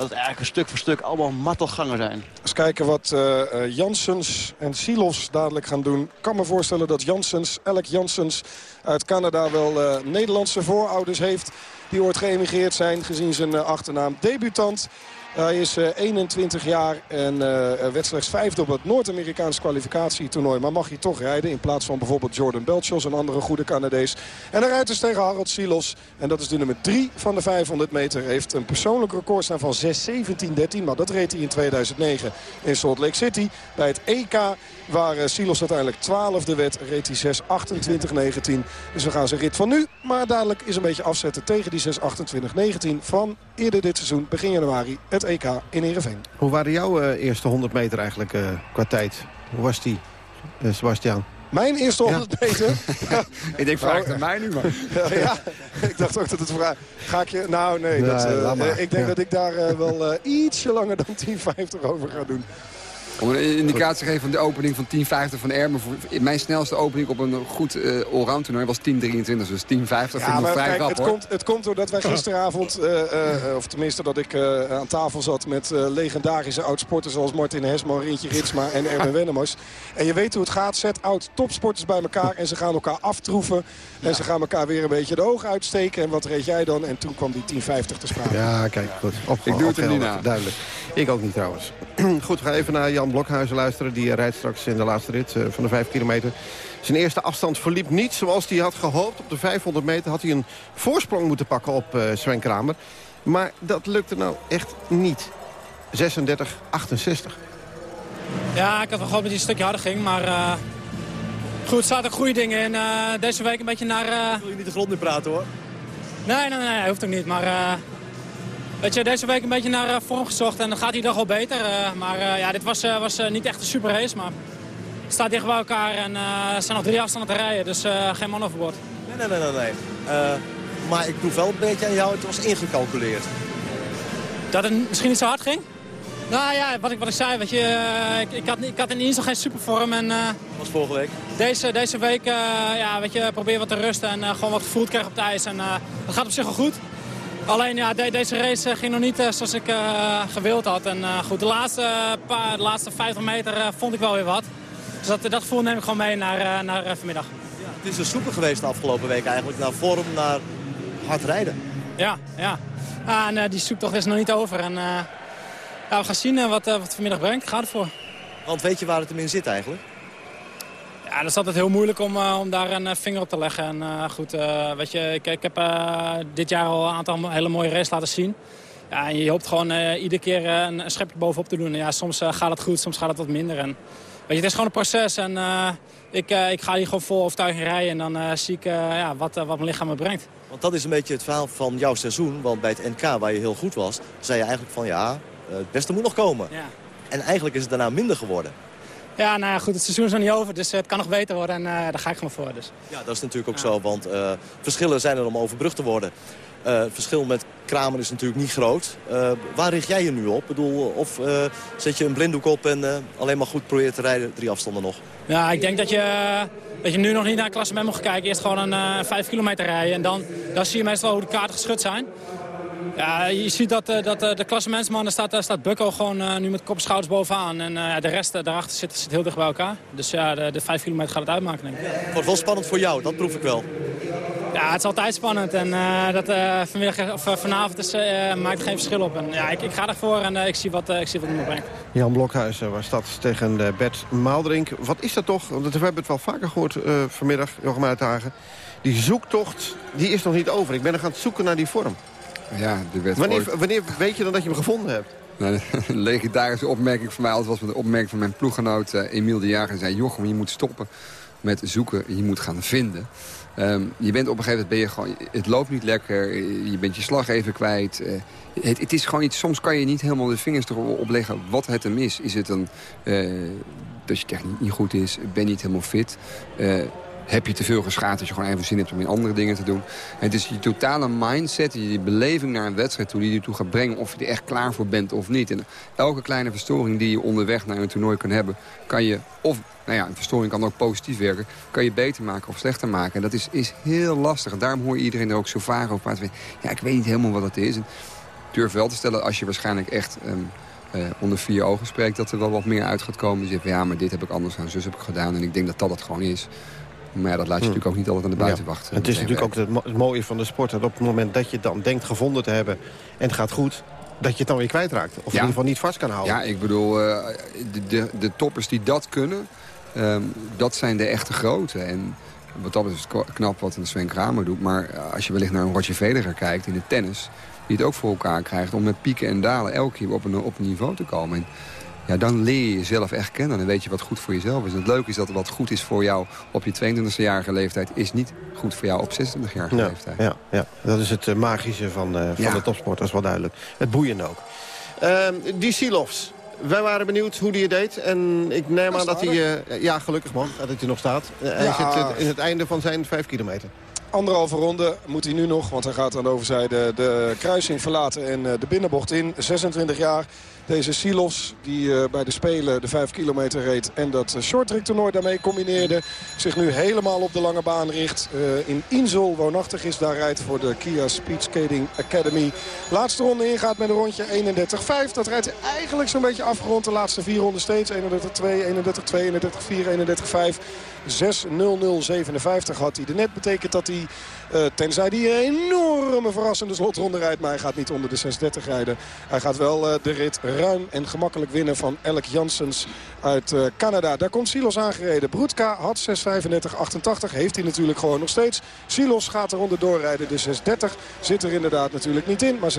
dat het eigenlijk stuk voor stuk allemaal mattelgangen zijn. Eens kijken wat eh eh, Janssens en Silos dadelijk gaan doen. Ik kan me voorstellen dat Janssens, Alec Janssens uit Canada... wel eh, Nederlandse voorouders heeft die ooit geëmigreerd zijn... gezien zijn achternaam debutant. Hij is eh, 21 jaar en eh, werd slechts vijfde op het Noord-Amerikaans kwalificatietoernooi. Maar mag hij toch rijden in plaats van bijvoorbeeld Jordan Belchos, een andere goede Canadees. En hij rijdt dus tegen Harold Silos. En dat is de nummer 3 van de 500 meter. Heeft een persoonlijk record staan van 6.17.13. Maar dat reed hij in 2009 in Salt Lake City. Bij het EK waar eh, Silos uiteindelijk 12e werd, reed hij 6.28.19. Dus we gaan zijn rit van nu. Maar dadelijk is een beetje afzetten tegen die 6.28.19 van eerder dit seizoen, begin januari, het EK in Ereveen. Hoe waren jouw eh, eerste 100 meter eigenlijk eh, qua tijd? Hoe was die, eh, Sebastian? Mijn eerste 100 meter? (laughs) ik denk, vraag het aan mij nu maar. ja, ik dacht ook dat het vraag... Ga ik je... Nou, nee. Dat, ik denk Ja. dat ik daar wel ietsje langer dan 10,50 over ga doen. Om een indicatie te geven van de opening van 10.50 van Ermen. voor- Mijn snelste opening op een goed uh, allround toernooi was 10.23. Dus 10.50 vind ik Ja, nog maar vrij kijk, rap het, hoor. komt, het komt doordat wij gisteravond, eh, eh, of tenminste dat ik eh, aan tafel zat met eh, legendarische oud-sporters zoals Martin Hesman, Rintje Ritsma en Erwin (laughs) Wennemars. En je weet hoe het gaat, zet oud-topsporters bij elkaar en ze gaan elkaar aftroeven. En ze gaan elkaar weer een beetje de ogen uitsteken. En wat reed jij dan? En toen kwam die 10.50 te sprake. Ja, kijk, goed. Op, Ik doe het er niet na. Duidelijk. Ik ook niet trouwens. (clears throat) goed, we gaan even naar Jan Blokhuizen luisteren. Die rijdt straks in de laatste rit eh, van de 5 kilometer. Zijn eerste afstand verliep niet zoals hij had gehoopt. Op de 500 meter had hij een voorsprong moeten pakken op eh, Sven Kramer. Maar dat lukte nou echt niet. 36, 68. Ja, ik had wel gehoopt dat hij een stukje harder ging, maar... eh, goed, er zaten ook goede dingen in. Eh, deze week een beetje naar... eh, Wil je niet de grond in praten hoor? Nee, nee, nee, hoeft ook niet. Maar eh, weet je, deze week een beetje naar eh, vorm gezocht en dan gaat die dag wel beter. eh, maar eh, ja, dit was, was niet echt een super race, maar het staat dicht bij elkaar en er zijn nog drie afstanden te rijden, dus geen man overboord. Nee, nee, nee, nee. nee. Maar ik proef wel een beetje aan jou, het was ingecalculeerd. Dat het misschien niet zo hard ging? Nou ja, wat ik, wat ik zei, weet je, ik, ik, had, ik had in ieder geval geen supervorm en... eh, was vorige week. Deze, deze week uh, ja, weet je, probeer wat te rusten en uh, gewoon wat gevoeld krijgen op het ijs. En uh, dat gaat op zich wel goed. Alleen ja, de, deze race ging nog niet zoals ik gewild had. En goed, de laatste, paar, de laatste 50 meter vond ik wel weer wat. Dus dat, dat gevoel neem ik gewoon mee naar, naar vanmiddag. Ja, het is een soepel geweest de afgelopen week eigenlijk. Naar vorm, naar hard rijden. Ja, ja. Ah, en die zoektocht is nog niet over. En, ja, we gaan zien wat, wat vanmiddag brengt. Gaat ervoor. Want weet je waar het hem in zit eigenlijk? Ja, dat is altijd heel moeilijk om, uh, om daar een uh, vinger op te leggen. En uh, goed, weet je, ik, ik heb dit jaar al een aantal hele mooie races laten zien. Ja, en je hoopt gewoon iedere keer een, een, schepje bovenop te doen. En ja, soms gaat het goed, soms gaat het wat minder. En, weet je, het is gewoon een proces en ik, ik ga hier gewoon vol overtuiging rijden. En dan zie ik ja, wat, wat mijn lichaam me brengt. Want dat is een beetje het verhaal van jouw seizoen. Want bij het NK, waar je heel goed was, zei je eigenlijk van ja, het beste moet nog komen. Ja. En eigenlijk is het daarna minder geworden. Ja, nou ja, goed, het seizoen is nog niet over, dus het kan nog beter worden en uh, daar ga ik gewoon voor. Dus. Ja, dat is natuurlijk ook zo, want uh, verschillen zijn er om overbrugd te worden. Het verschil met Kramer is natuurlijk niet groot. waar richt jij je nu op? Ik bedoel, of zet je een blinddoek op en alleen maar goed probeert te rijden, drie afstanden nog? Ja, ik denk dat je, dat je nu nog niet naar het klassement mag kijken. Eerst gewoon een 5 kilometer rijden en dan, dan zie je meestal hoe de kaarten geschud zijn. Ja, je ziet dat, uh, dat uh, de klassementsman, daar staat, daar staat Bukko gewoon nu met kop en schouders bovenaan. En de rest daarachter zit, zit heel dicht bij elkaar. Dus ja, de, de vijf kilometer gaat het uitmaken, denk ik. Het wordt wel spannend voor jou, dat proef ik wel. Ja, het is altijd spannend. En dat, vanmiddag, of, vanavond is, maakt geen verschil op. En, ja, ik, ik ga ervoor en ik zie wat, ik zie wat me brengt. Jan Blokhuizen was dat tegen Bert Maaldrink. Wat is dat toch? Want we hebben het wel vaker gehoord vanmiddag, Jochem Uithagen. Die zoektocht, die is nog niet over. Ik ben nog aan het zoeken naar die vorm. Ja, die werd wanneer, ooit... wanneer weet je dan dat je hem gevonden hebt? Nou, een legendarische opmerking van mij altijd was met de opmerking van mijn ploeggenoot uh, Emiel de Jager. Hij zei, Jochem, je moet stoppen met zoeken, je moet gaan vinden. Um, je bent op een gegeven moment, ben je gewoon, het loopt niet lekker, je bent je slag even kwijt. Uh, het, het, is gewoon iets, soms kan je niet helemaal de vingers erop leggen wat het hem is. Is het een, uh, dat je techniek niet goed is, ben je niet helemaal fit... heb je te veel geschaad als je gewoon even zin hebt om in andere dingen te doen. En het is je totale mindset, je beleving naar een wedstrijd toe... die je toe gaat brengen of je er echt klaar voor bent of niet. En elke kleine verstoring die je onderweg naar een toernooi kan hebben... kan je, of nou ja, een verstoring kan ook positief werken... kan je beter maken of slechter maken. En dat is, is heel lastig. En daarom hoor je iedereen er ook zo vaak over praten. Ja, ik weet niet helemaal wat het is. En durf wel te stellen als je waarschijnlijk echt... Um, uh, onder vier ogen spreekt dat er wel wat meer uit gaat komen. Je zegt, ja, maar dit heb ik anders aan, zus heb ik gedaan. En ik denk dat dat het gewoon is. Maar ja, dat laat je hm. natuurlijk ook niet altijd aan de buitenwacht. Ja. Het is natuurlijk ook het, mo het, mooie van de sport. Dat op het moment dat je dan denkt gevonden te hebben en het gaat goed... dat je het dan weer kwijtraakt. Of ja. in ieder geval niet vast kan houden. Ja, ik bedoel, uh, de, de, de, toppers die dat kunnen... Um, dat zijn de echte grote. En wat dat is knap wat een Sven Kramer doet. Maar als je wellicht naar een Roger Federer kijkt in de tennis... die het ook voor elkaar krijgt om met pieken en dalen... elke keer op een, op een niveau te komen. En, ja, dan leer je jezelf echt kennen. Dan weet je wat goed voor jezelf is. En het leuke is dat wat goed is voor jou op je 22e-jarige leeftijd... is niet goed voor jou op 26-jarige ja, leeftijd. Ja, ja, dat is het uh, magische van, uh, van Ja. de topsport. Dat is wel duidelijk. Het boeiende ook. Uh, die Silovs. wij waren benieuwd hoe hij het deed. En ik neem aan dat hij... eh, ja, gelukkig man, dat hij nog staat. Eh, hij Ja. zit eh, in het einde van zijn vijf kilometer. Anderhalve ronde moet hij nu nog, want hij gaat aan de overzijde de kruising verlaten en eh, de binnenbocht in. 26 jaar. Deze Silos, die eh, bij de Spelen de 5 kilometer reed en dat eh, shorttrack toernooi daarmee combineerde. Zich nu helemaal op de lange baan richt. eh, in Insel woonachtig is, daar rijdt voor de Kia Speed Skating Academy. Laatste ronde ingaat met een rondje 31-5. Dat rijdt eigenlijk zo'n beetje afgerond. De laatste vier ronden steeds. 31-2, 31-2, 31-4, 31-5. 6-0-0-57 had hij. De net betekent dat hij, eh, tenzij hij een enorme verrassende slotronde rijdt... maar hij gaat niet onder de 6.30 rijden. Hij gaat wel eh, de rit ruim en gemakkelijk winnen van Elk Janssens uit eh, Canada. Daar komt Silos aangereden. Broedka had 6.35-88, heeft hij natuurlijk gewoon nog steeds. Silos gaat er onderdoor rijden. De 6.30 zit er inderdaad natuurlijk niet in. Maar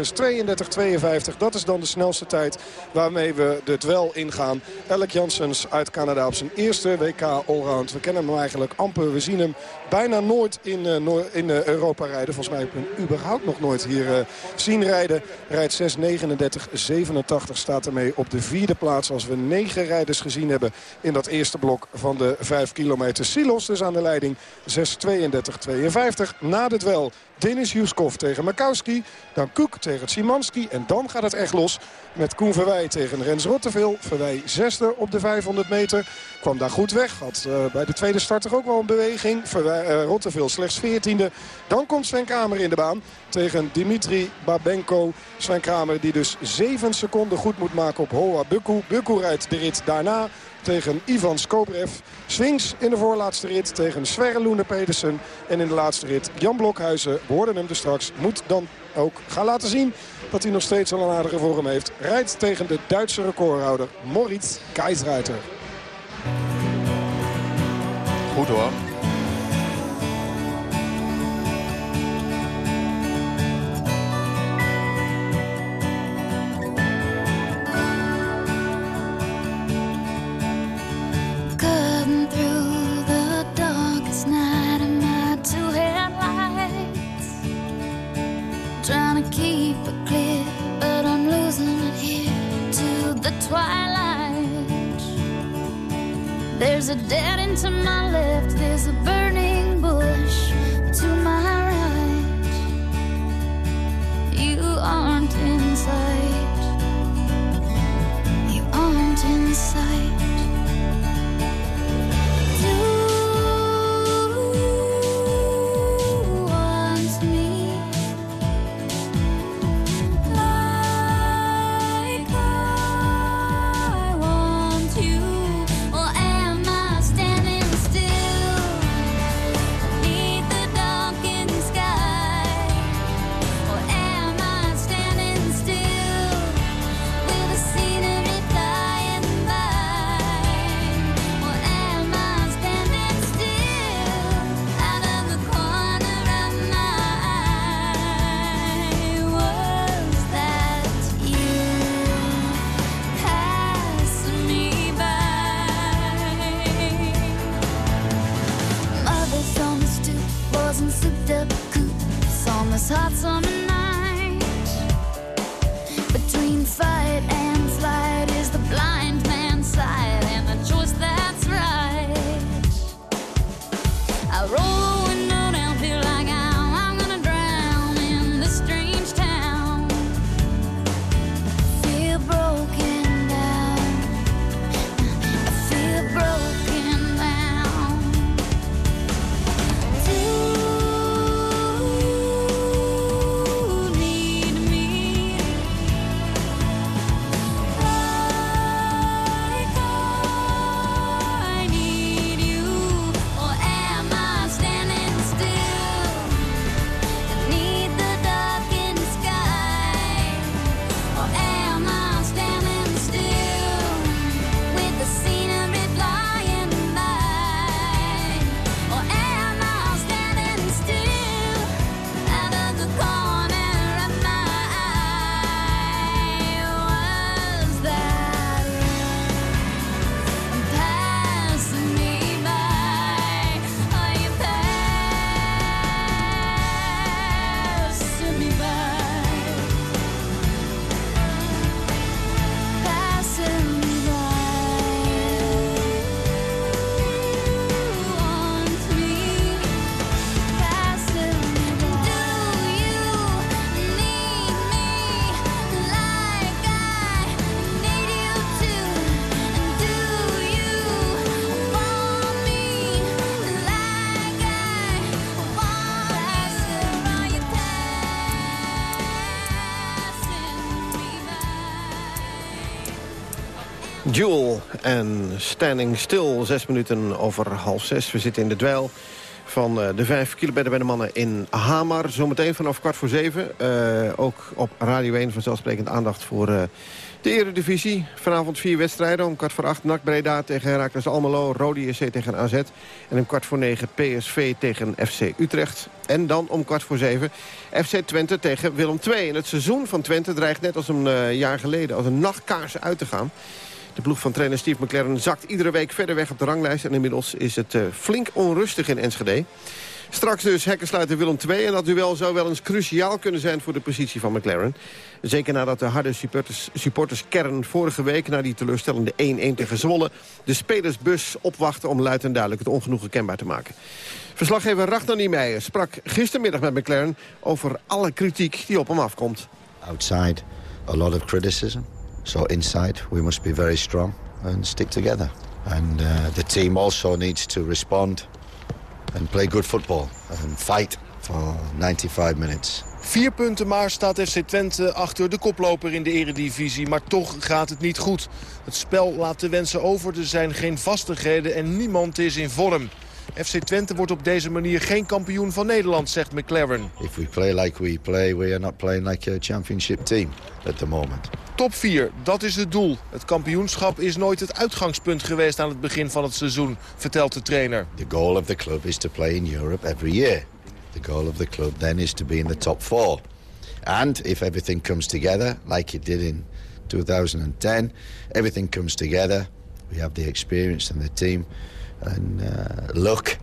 6.32-52, dat is dan de snelste tijd waarmee we de dwel ingaan. Elk Janssens uit Canada op zijn eerste WK Allround. We kennen hem eigenlijk amper. We zien hem bijna nooit in, eh, in eh, Europa rijden. Volgens mij heb hem überhaupt nog nooit hier zien rijden. Rijdt 6.39-87 staat ermee op de vierde plaats. Als we negen rijders gezien hebben in dat eerste blok van de 5 kilometer. Silos dus aan de leiding 6.32-52. Na de dwel Denis Juskov tegen Makowski. Dan Koek tegen Simanski. En dan gaat het echt los met Koen Verwij tegen Rens Rotteveel. Verwij zesde op de 500 meter. Kwam daar goed weg. Had eh, bij de tweede start toch ook wel een beweging. Verwij, eh, Rotteveel slechts 14e. Dan komt Sven Kramer in de baan tegen Dimitri Babenko. Sven Kramer die dus 7 seconden goed moet maken op Hoa Bukku. Bukku rijdt de rit daarna tegen Ivan Skobrev. Swings in de voorlaatste rit tegen Sverre Loene Pedersen. En in de laatste rit Jan Blokhuizen. We hoorden hem dus straks. Moet dan ook gaan laten zien dat hij nog steeds wel een aardige vorm heeft. Rijdt tegen de Duitse recordhouder Moritz Keisreiter. Goed hoor. Twilight. There's a dead end to my left, there's a burning bush to my right. You aren't in sight. You aren't in sight. Jewel en Standing Still, zes minuten over half zes. We zitten in de dweil van eh, de vijf kilometer bij de mannen in Hamar. Zometeen vanaf kwart voor zeven. Eh, ook op Radio 1 vanzelfsprekend aandacht voor eh, de Eredivisie. Vanavond vier wedstrijden. Om kwart voor acht NAC Breda tegen Heracles Almelo. Rode SC tegen AZ. En om kwart voor negen PSV tegen FC Utrecht. En dan om kwart voor zeven FC Twente tegen Willem II. En het seizoen van Twente dreigt net als een jaar geleden... als een nachtkaars uit te gaan. De ploeg van trainer Steve McLaren zakt iedere week verder weg op de ranglijst. En inmiddels is het eh, flink onrustig in Enschede. Straks dus hekkensluiter Willem II. En dat duel zou wel eens cruciaal kunnen zijn voor de positie van McLaren. Zeker nadat de harde supporters, supporterskern vorige week... na die teleurstellende 1-1 tegen Zwolle... de spelersbus opwachten om luid en duidelijk het ongenoegen kenbaar te maken. Verslaggever Ragnar Niemeyer sprak gistermiddag met McLaren... over alle kritiek die op hem afkomt. Outside, a lot of criticism. So inside, we must be very strong and stick together. And uh, the team also needs to respond and play good football and fight for 95 minutes. Vier punten maar staat FC Twente achter de koploper in de eredivisie. Maar toch gaat het niet goed. Het spel laat de wensen over. Er zijn geen vastigheden en niemand is in vorm. FC Twente wordt op deze manier geen kampioen van Nederland, zegt McLaren. If we play like we play, we are not playing like a championship team at the moment. Top 4, dat is het doel. Het kampioenschap is nooit het uitgangspunt geweest aan het begin van het seizoen, vertelt de trainer. The goal of the club is to play in Europe every year. The goal of the club then is to be in the top four. And if everything comes together, like it did in 2010, everything comes together. We have the experience and the team and uh, luck,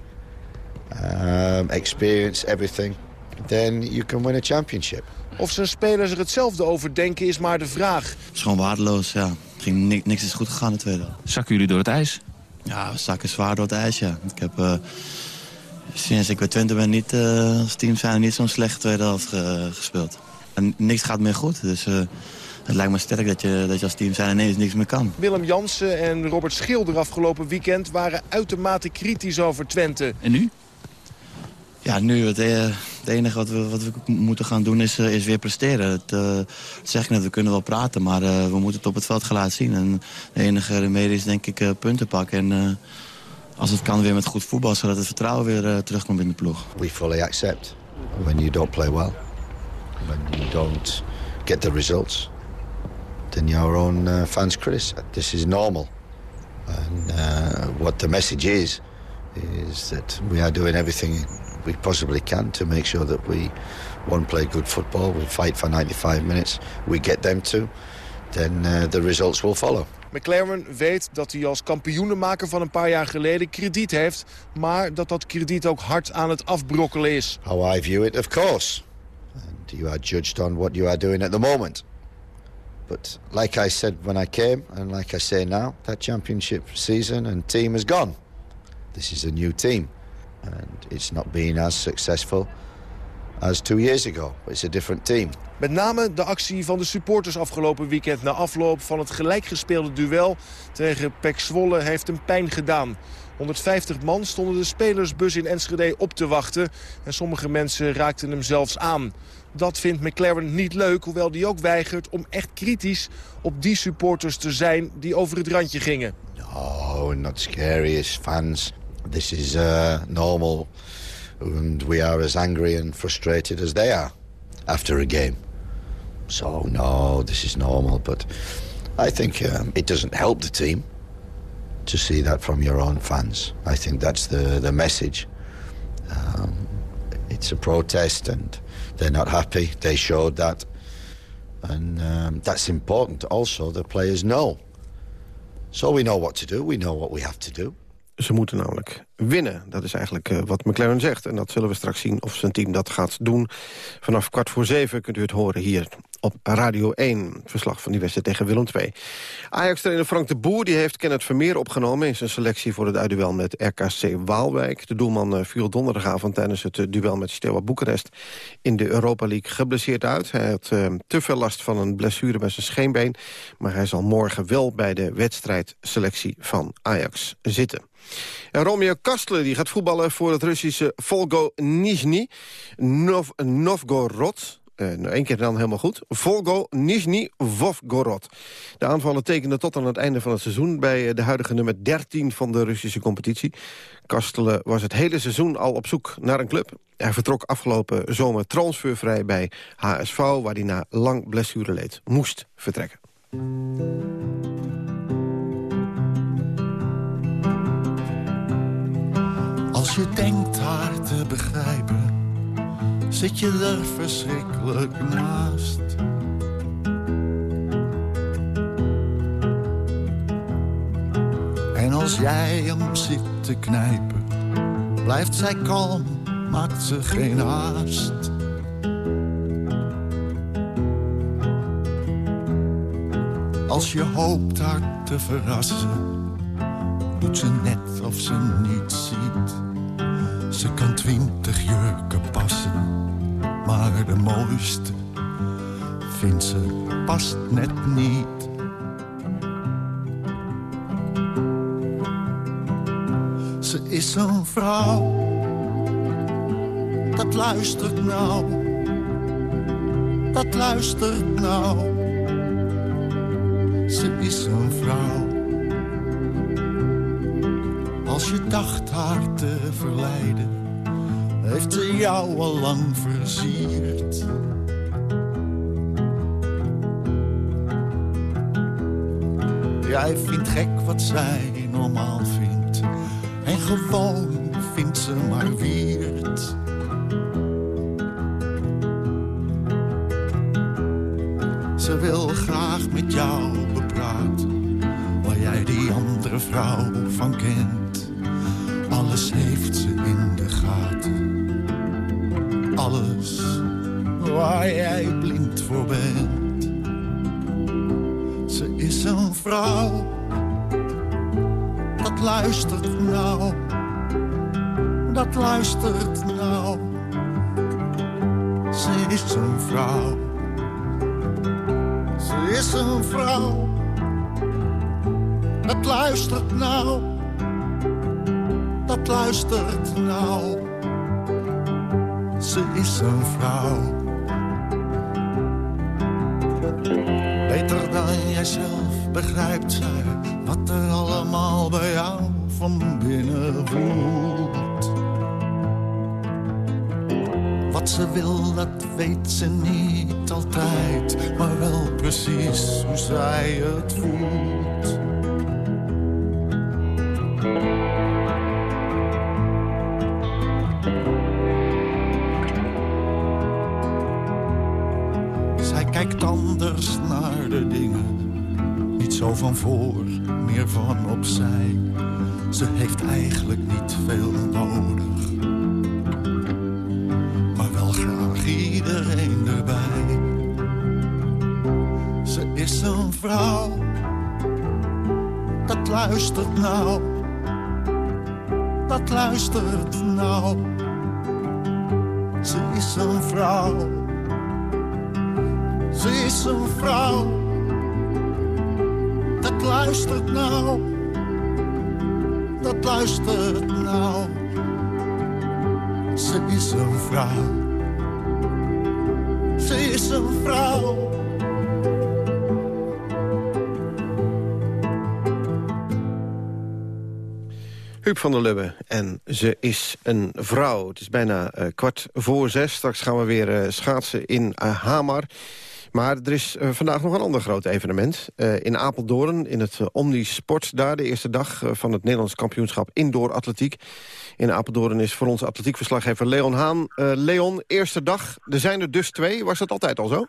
um, experience, everything. Then you can win a championship. Of zijn spelers er hetzelfde over denken is maar de vraag. Het is gewoon waardeloos, ja. Ging, ni- niks is goed gegaan in de tweede helft. Zakken jullie door het ijs? Ja, we zakken zwaar door het ijs, ja. Ik heb eh, sinds ik bij Twente ben niet, eh, als team zijn niet zo'n slechte tweede helft ge- gespeeld. En niks gaat meer goed, dus eh, het lijkt me sterk dat je, dat je als team zijn ineens niks meer kan. Willem Jansen en Robert Schilder afgelopen weekend waren uitermate kritisch over Twente. En nu? Ja, nu het, eh, het enige wat we, wat we moeten gaan doen is, eh, is weer presteren. Het, eh, dat zeg ik net, we kunnen wel praten, maar eh, we moeten het op het veld gaan laten zien. En de enige remedie is denk ik eh, punten pakken. En eh, als het kan weer met goed voetbal, zodat het vertrouwen weer eh, terugkomt in de ploeg. We fully accept when you don't play well, when you don't get the results, then your own uh, fans criticize. This is normal. And uh, what the message is, is that we are doing everything we possibly can to make sure that we, one, play good football, we fight for 95 minutes, we get them to, then uh, the results will follow. McLaren weet dat hij als kampioenenmaker van een paar jaar geleden krediet heeft... maar dat dat krediet ook hard aan het afbrokkelen is. How I view it, of course. And you are judged on what you are doing at the moment. But like I said when I came, and like I say now, that championship season and team is gone. This is a new team. And it's not been as successful as two years ago. It's a different team. Met name de actie van de supporters afgelopen weekend... na afloop van het gelijkgespeelde duel tegen Pek Zwolle heeft hem pijn gedaan. 150 man stonden de spelersbus in Enschede op te wachten... en sommige mensen raakten hem zelfs aan. Dat vindt McLaren niet leuk, hoewel hij ook weigert om echt kritisch op die supporters te zijn die over het randje gingen. We're not scary as fans. This is uh, normal. And we are as angry and frustrated as they are after a game. So, no, this is normal. But I think um, it doesn't help the team to see that from your own fans. I think that's the, the message. Um, it's a protest and they're not happy. They showed that. And um, that's important also. The players know. So we know what to do. We know what we have to do. Ze moeten namelijk winnen. Dat is eigenlijk eh, wat McLaren zegt. En dat zullen we straks zien of zijn team dat gaat doen. Vanaf kwart voor zeven kunt u het horen hier op Radio 1. Verslag van die wedstrijd tegen Willem II. Ajax-trainer Frank de Boer die heeft Kenneth Vermeer opgenomen... in zijn selectie voor het uitduel met RKC Waalwijk. De doelman eh, viel donderdagavond tijdens het eh, duel met Steaua Boekarest... in de Europa League geblesseerd uit. Hij had eh, te veel last van een blessure bij zijn scheenbeen... maar hij zal morgen wel bij de wedstrijdselectie van Ajax zitten. En Romeo Kastler die gaat voetballen voor het Russische Volgo Nizhny Nov Novgorod nou één keer dan helemaal goed. Volgo Nizhny Novgorod. De aanvallen tekenden tot aan het einde van het seizoen... bij eh, de huidige nummer 13 van de Russische competitie. Kastelen was het hele seizoen al op zoek naar een club. Hij vertrok afgelopen zomer transfervrij bij HSV... waar hij na lang blessureleed moest vertrekken. Als je denkt haar te begrijpen, zit je er verschrikkelijk naast. En als jij hem zit te knijpen, blijft zij kalm, maakt ze geen haast. Als je hoopt haar te verrassen, doet ze net of ze niets ziet. Ze kan twintig jurken passen, maar de mooiste vindt ze past net niet. Ze is een vrouw, dat luistert nou, dat luistert nou. Ze is een vrouw. Je dacht haar te verleiden, heeft ze jou al lang versierd. Jij vindt gek wat zij normaal vindt, en gewoon vindt ze maar weird. Ze wil graag met jou bepraten, waar jij die andere vrouw van kent. Nou. Dat luistert nou. Ze is een vrouw. Ze is een vrouw. Dat luistert nou. Dat luistert nou. Ze is een vrouw. Beter dan jijzelf begrijpt zij wat er allemaal bij jou van binnen voelt. Wat ze wil, dat weet ze niet altijd, maar wel precies hoe zij het voelt. Luistert nou, dat luistert nou. Ze is een vrouw. Ze is een vrouw, dat luistert nou, dat luistert nou. Ze is een vrouw, Van der Lubbe en ze is een vrouw. Het is bijna eh, kwart voor zes. Straks gaan we weer eh, schaatsen in eh, Hamar. Maar er is vandaag nog een ander groot evenement. In Apeldoorn, in het uh, Omnisport. Daar de eerste dag van het Nederlands kampioenschap Indoor Atletiek. In Apeldoorn is voor onze atletiekverslaggever Leon Haan. Leon, eerste dag. Er zijn er dus twee. Was dat altijd al zo?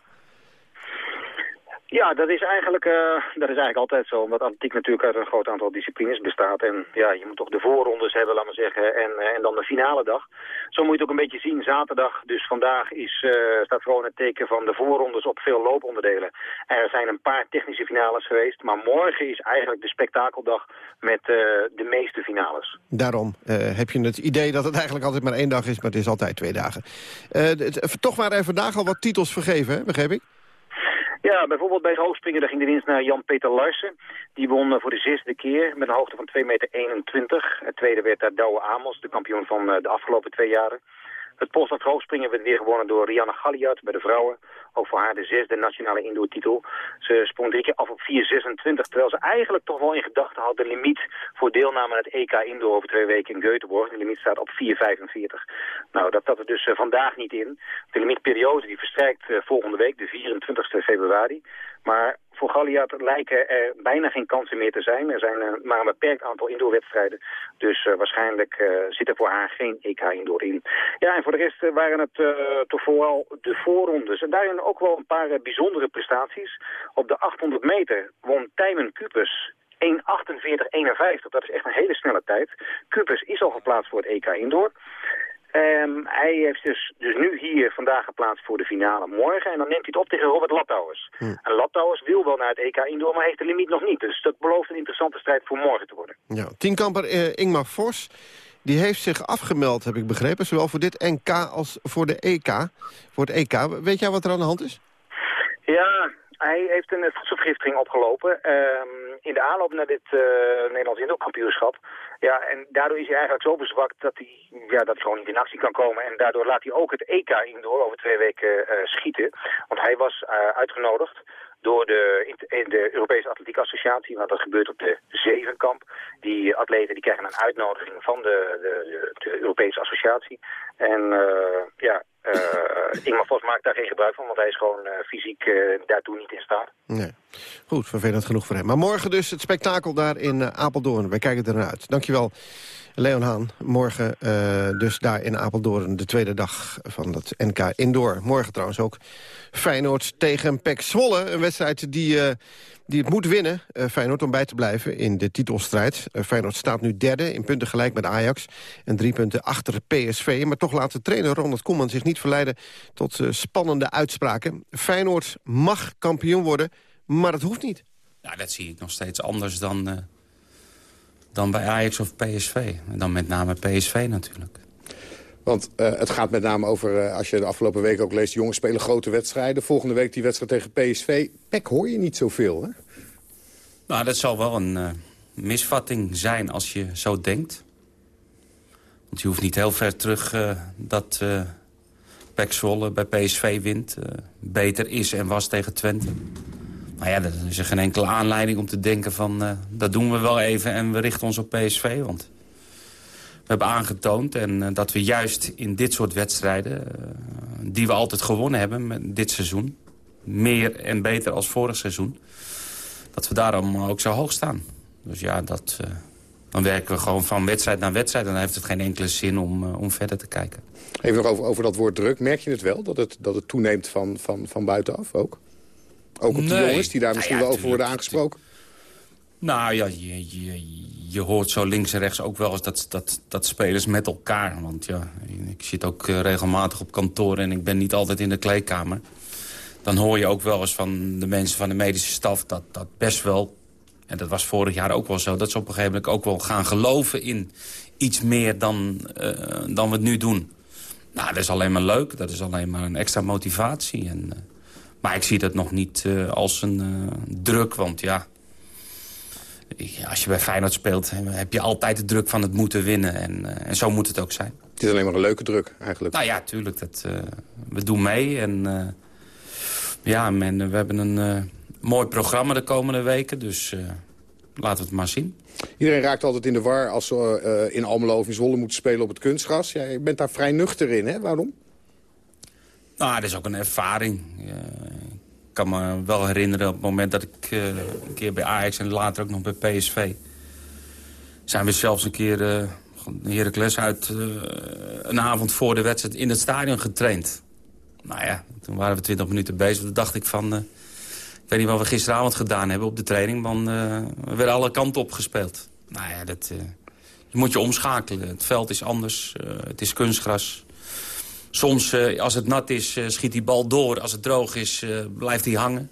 Ja, dat is, eigenlijk, eh, dat is eigenlijk altijd zo. Omdat atletiek natuurlijk uit een groot aantal disciplines bestaat. En ja, je moet toch de voorrondes hebben, laat maar zeggen. En, eh, en dan de finale dag. Zo moet je het ook een beetje zien. Zaterdag, dus vandaag, is, eh, staat gewoon het teken van de voorrondes op veel looponderdelen. Er zijn een paar technische finales geweest. Maar morgen is eigenlijk de spektakeldag met de meeste finales. Daarom heb je het idee dat het eigenlijk altijd maar één dag is... maar het is altijd twee dagen. Toch waren er vandaag al wat titels vergeven, hè? begreep ik? Ja, bijvoorbeeld bij het hoogspringen ging de winst naar Jan-Peter Larsen. Die won eh, voor de zesde keer met een hoogte van 2,21 meter. Het tweede werd daar Douwe Amos, de kampioen van eh, de afgelopen twee jaren. Het Polstad hoogspringen werd weer gewonnen door Rianne Galliard bij de vrouwen. Ook voor haar de zesde nationale indoortitel. Ze sprong drie keer af op 4.26, terwijl ze eigenlijk toch wel in gedachten had de limiet voor deelname aan het EK Indoor over twee weken in Göteborg. De limiet staat op 4.45. Nou, dat zat er dus eh, vandaag niet in. De limietperiode die verstrijkt eh, volgende week, de 24 februari. Maar voor Galliard lijken er bijna geen kansen meer te zijn. Er zijn eh, maar een beperkt aantal indoorwedstrijden. Dus eh, waarschijnlijk eh, zit er voor haar geen EK indoor in. Ja, en voor de rest waren het toch vooral de voorrondes. En daarin ook wel een paar bijzondere prestaties. Op de 800 meter won Tijmen Kupers 1.48.51. Dat is echt een hele snelle tijd. Kupers is al geplaatst voor het EK indoor. Ehm, hij heeft dus, dus nu hier vandaag geplaatst voor de finale morgen. En dan neemt hij het op tegen Robert Lattauers. En Lattauers wil wel naar het EK indoor, maar heeft de limiet nog niet. Dus dat belooft een interessante strijd voor morgen te worden. Ja, tienkamper eh, Ingmar Vos, die heeft zich afgemeld, heb ik begrepen. Zowel voor dit NK als voor de EK. Voor het EK. Weet jij wat er aan de hand is? Ja, hij heeft een voedselvergiftiging opgelopen ehm, in de aanloop naar dit eh, Nederlands indoorkampioenschap. Ja, en daardoor is hij eigenlijk zo bezwakt dat hij, ja, dat hij gewoon niet in actie kan komen. En daardoor laat hij ook het EK indoor over twee weken eh, schieten. Want hij was eh, uitgenodigd door de, de Europese Atletiek Associatie, want dat gebeurt op de Zevenkamp. Die atleten die krijgen een uitnodiging van de, de, de Europese Associatie. En eh, ja, eh Ingmar Vos maakt daar geen gebruik van, want hij is gewoon eh, fysiek eh, daartoe niet in staat. Nee. Goed, vervelend genoeg voor hem. Maar morgen dus het spektakel daar in Apeldoorn. Wij kijken er naar uit. Dankjewel, Leon Haan. Morgen eh, dus daar in Apeldoorn de tweede dag van het NK Indoor. Morgen trouwens ook Feyenoord tegen PEC Zwolle. Een wedstrijd die, eh, die het moet winnen, eh, Feyenoord, om bij te blijven in de titelstrijd. Feyenoord staat nu derde, in punten gelijk met Ajax. En drie punten achter PSV. Maar toch laat de trainer Ronald Koeman zich niet verleiden tot spannende uitspraken. Feyenoord mag kampioen worden, maar het hoeft niet. Ja, dat zie ik nog steeds anders dan, dan bij Ajax of PSV. En dan met name PSV natuurlijk. Want eh, het gaat met name over, eh, als je de afgelopen week ook leest... jongens spelen grote wedstrijden. Volgende week die wedstrijd tegen PSV. Pek hoor je niet zoveel, hè? Nou, dat zal wel een eh, misvatting zijn als je zo denkt. Want je hoeft niet heel ver terug dat eh Pek Zwolle bij PSV wint. beter is en was tegen Twente. Maar ja, dan is er geen enkele aanleiding om te denken van... eh, dat doen we wel even en we richten ons op PSV. Want we hebben aangetoond en, eh, dat we juist in dit soort wedstrijden... eh, die we altijd gewonnen hebben met dit seizoen... meer en beter als vorig seizoen... dat we daarom ook zo hoog staan. Dus ja, dat, dan werken we gewoon van wedstrijd naar wedstrijd... en dan heeft het geen enkele zin om, om verder te kijken. Even nog over, over dat woord druk. Merk je het wel, dat het, dat het toeneemt van, van, van buitenaf ook? Ook op de Nee. jongens die daar misschien Nou ja, wel over worden aangesproken? Nou ja, je, je, je hoort zo links en rechts ook wel eens dat, dat, dat spelers met elkaar... want ja, ik zit ook eh, regelmatig op kantoor en ik ben niet altijd in de kleedkamer... dan hoor je ook wel eens van de mensen van de medische staf... dat dat best wel, en dat was vorig jaar ook wel zo... dat ze op een gegeven moment ook wel gaan geloven in iets meer dan, eh, dan we het nu doen. Nou, dat is alleen maar leuk, dat is alleen maar een extra motivatie. En, eh, maar ik zie dat nog niet eh, als een eh, druk, want ja... Als je bij Feyenoord speelt, heb je altijd de druk van het moeten winnen. En, eh, en zo moet het ook zijn. Het is alleen maar een leuke druk, eigenlijk. Nou ja, tuurlijk. Dat, we doen mee. En ja, men, we hebben een mooi programma de komende weken. Dus laten we het maar zien. Iedereen raakt altijd in de war als ze in Almelo of in Zwolle moeten spelen op het kunstgras. Ja, je bent daar vrij nuchter in, hè? Waarom? Nou, dat is ook een ervaring. Ik kan me wel herinneren op het moment dat ik eh, een keer bij Ajax... en later ook nog bij PSV... zijn we zelfs een keer eh Heracles uit eh, een avond voor de wedstrijd in het stadion getraind. Nou ja, toen waren we 20 minuten bezig. Toen dacht ik van... ik weet niet wat we gisteravond gedaan hebben op de training... want we werden alle kanten op gespeeld. Nou ja, dat, je moet je omschakelen. Het veld is anders, het is kunstgras... Soms, eh, als het nat is, eh, schiet die bal door. Als het droog is, eh, blijft hij hangen.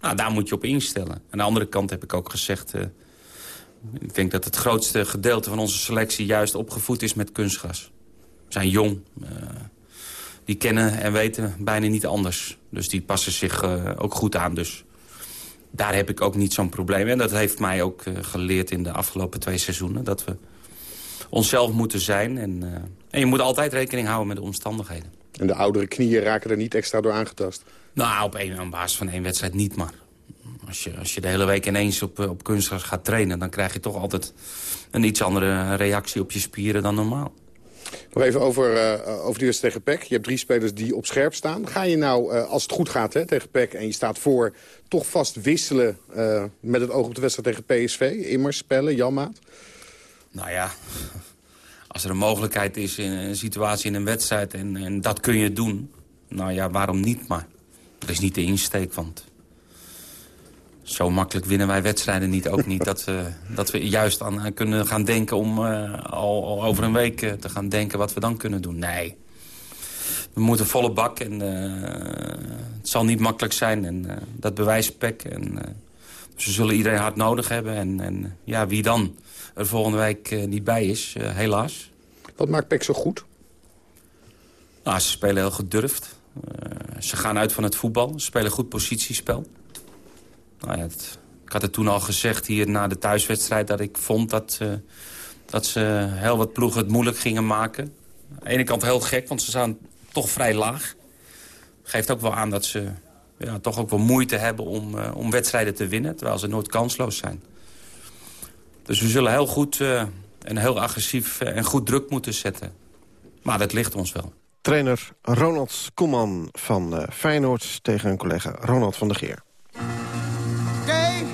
Nou, daar moet je op instellen. Aan de andere kant heb ik ook gezegd... ik denk dat het grootste gedeelte van onze selectie... juist opgevoed is met kunstgras. We zijn jong. die kennen en weten bijna niet anders. Dus die passen zich ook goed aan. Dus daar heb ik ook niet zo'n probleem. En dat heeft mij ook geleerd in de afgelopen twee seizoenen. Dat we onszelf moeten zijn. En, en je moet altijd rekening houden met de omstandigheden. En de oudere knieën raken er niet extra door aangetast. Nou, op, één, op basis van één wedstrijd niet, maar... Als je, als je de hele week ineens op, op kunstgras gaat trainen... dan krijg je toch altijd een iets andere reactie op je spieren dan normaal. Nog even over, eh, over die wedstrijd tegen PEC. Je hebt drie spelers die op scherp staan. Ga je nou, eh, als het goed gaat hè, tegen PEC en je staat voor... toch vast wisselen eh, met het oog op de wedstrijd tegen PSV? Immers, spellen, Janmaat? Nou ja, als er een mogelijkheid is in een situatie in een wedstrijd... en, en dat kun je doen, nou ja, waarom niet maar? Dat is niet de insteek, want... Zo makkelijk winnen wij wedstrijden niet. Ook niet dat, we (laughs) dat we juist aan kunnen gaan denken... om eh, al, al over een week eh, te gaan denken wat we dan kunnen doen. Nee. We moeten volle bak en eh, het zal niet makkelijk zijn. En dat bewijst PEC. En, we zullen iedereen hard nodig hebben. En, en ja, wie dan er volgende week eh, niet bij is, eh, helaas. Wat maakt PEC zo goed? Nou, ze spelen heel gedurfd. Eh, ze gaan uit van het voetbal. Ze spelen goed positiespel. Nou ja, het- ik had het toen al gezegd hier na de thuiswedstrijd... dat ik vond dat, dat ze heel wat ploegen het moeilijk gingen maken. Aan de ene kant heel gek, want ze staan toch vrij laag. Geeft ook wel aan dat ze ja, toch ook wel moeite hebben om, om wedstrijden te winnen... terwijl ze nooit kansloos zijn. Dus we zullen heel goed eh, en heel agressief eh, en goed druk moeten zetten. Maar dat ligt ons wel. Trainer Ronald Koeman van eh, Feyenoord tegen een collega Ronald van der Geer. Dave,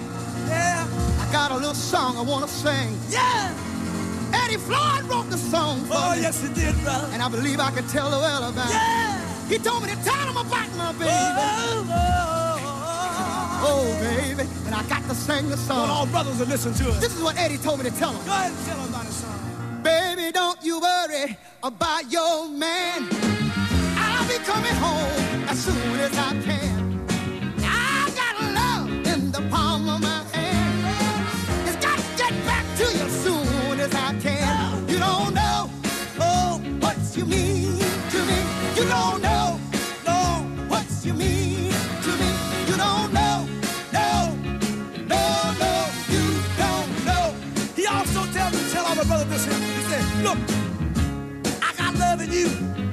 yeah, I got a little song I wanna sing. Yeah! Eddie Floyd wrote the song for Oh, me. yes, he did, brother. And I believe I can tell the well about it. Yeah! He told me to tell him about my baby. Oh, Oh, baby, and I got to sing the song. Well, all brothers will listen to it. This is what Eddie told me to tell him. Go ahead and tell him about his song. Baby, don't you worry about your man. I'll be coming home as soon as I can. I got love in the palm of my hand. It's got to get back to you soon as I can. You don't know, oh, what you mean look, I got love in you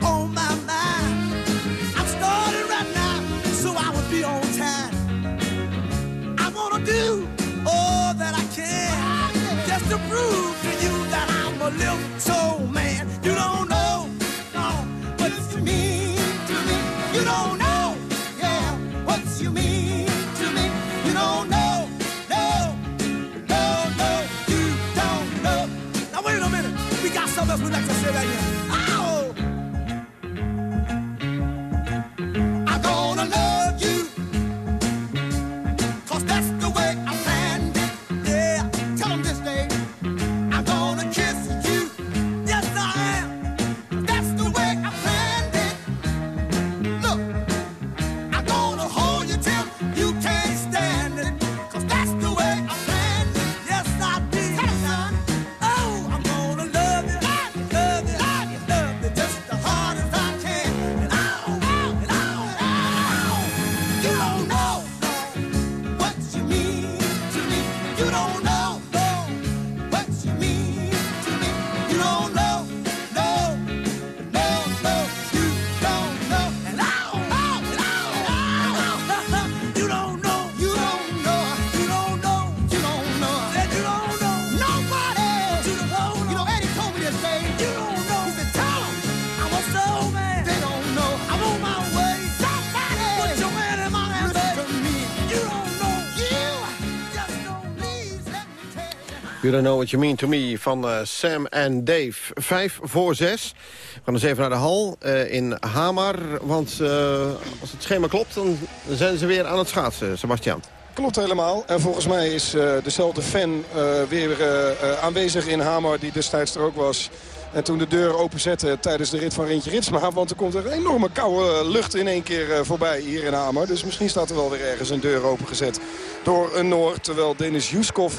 on my mind. I'm starting right now, so I will be on time. I wanna do all that I can just to prove to you that I'm a little you. Don't know what you mean to me van eh, Sam en Dave. Vijf voor zes. We gaan dus even naar de hal eh, in Hamar. Want eh, als het schema klopt, dan zijn ze weer aan het schaatsen, Sebastian. Klopt helemaal. En volgens mij is dezelfde fan weer aanwezig in Hamar die destijds er ook was. En toen de deur openzette tijdens de rit van Rintje Ritsma. Want er komt er een enorme koude lucht in één keer voorbij hier in Hamar. Dus misschien staat er wel weer ergens een deur opengezet door een Noord. Terwijl Denis Juskov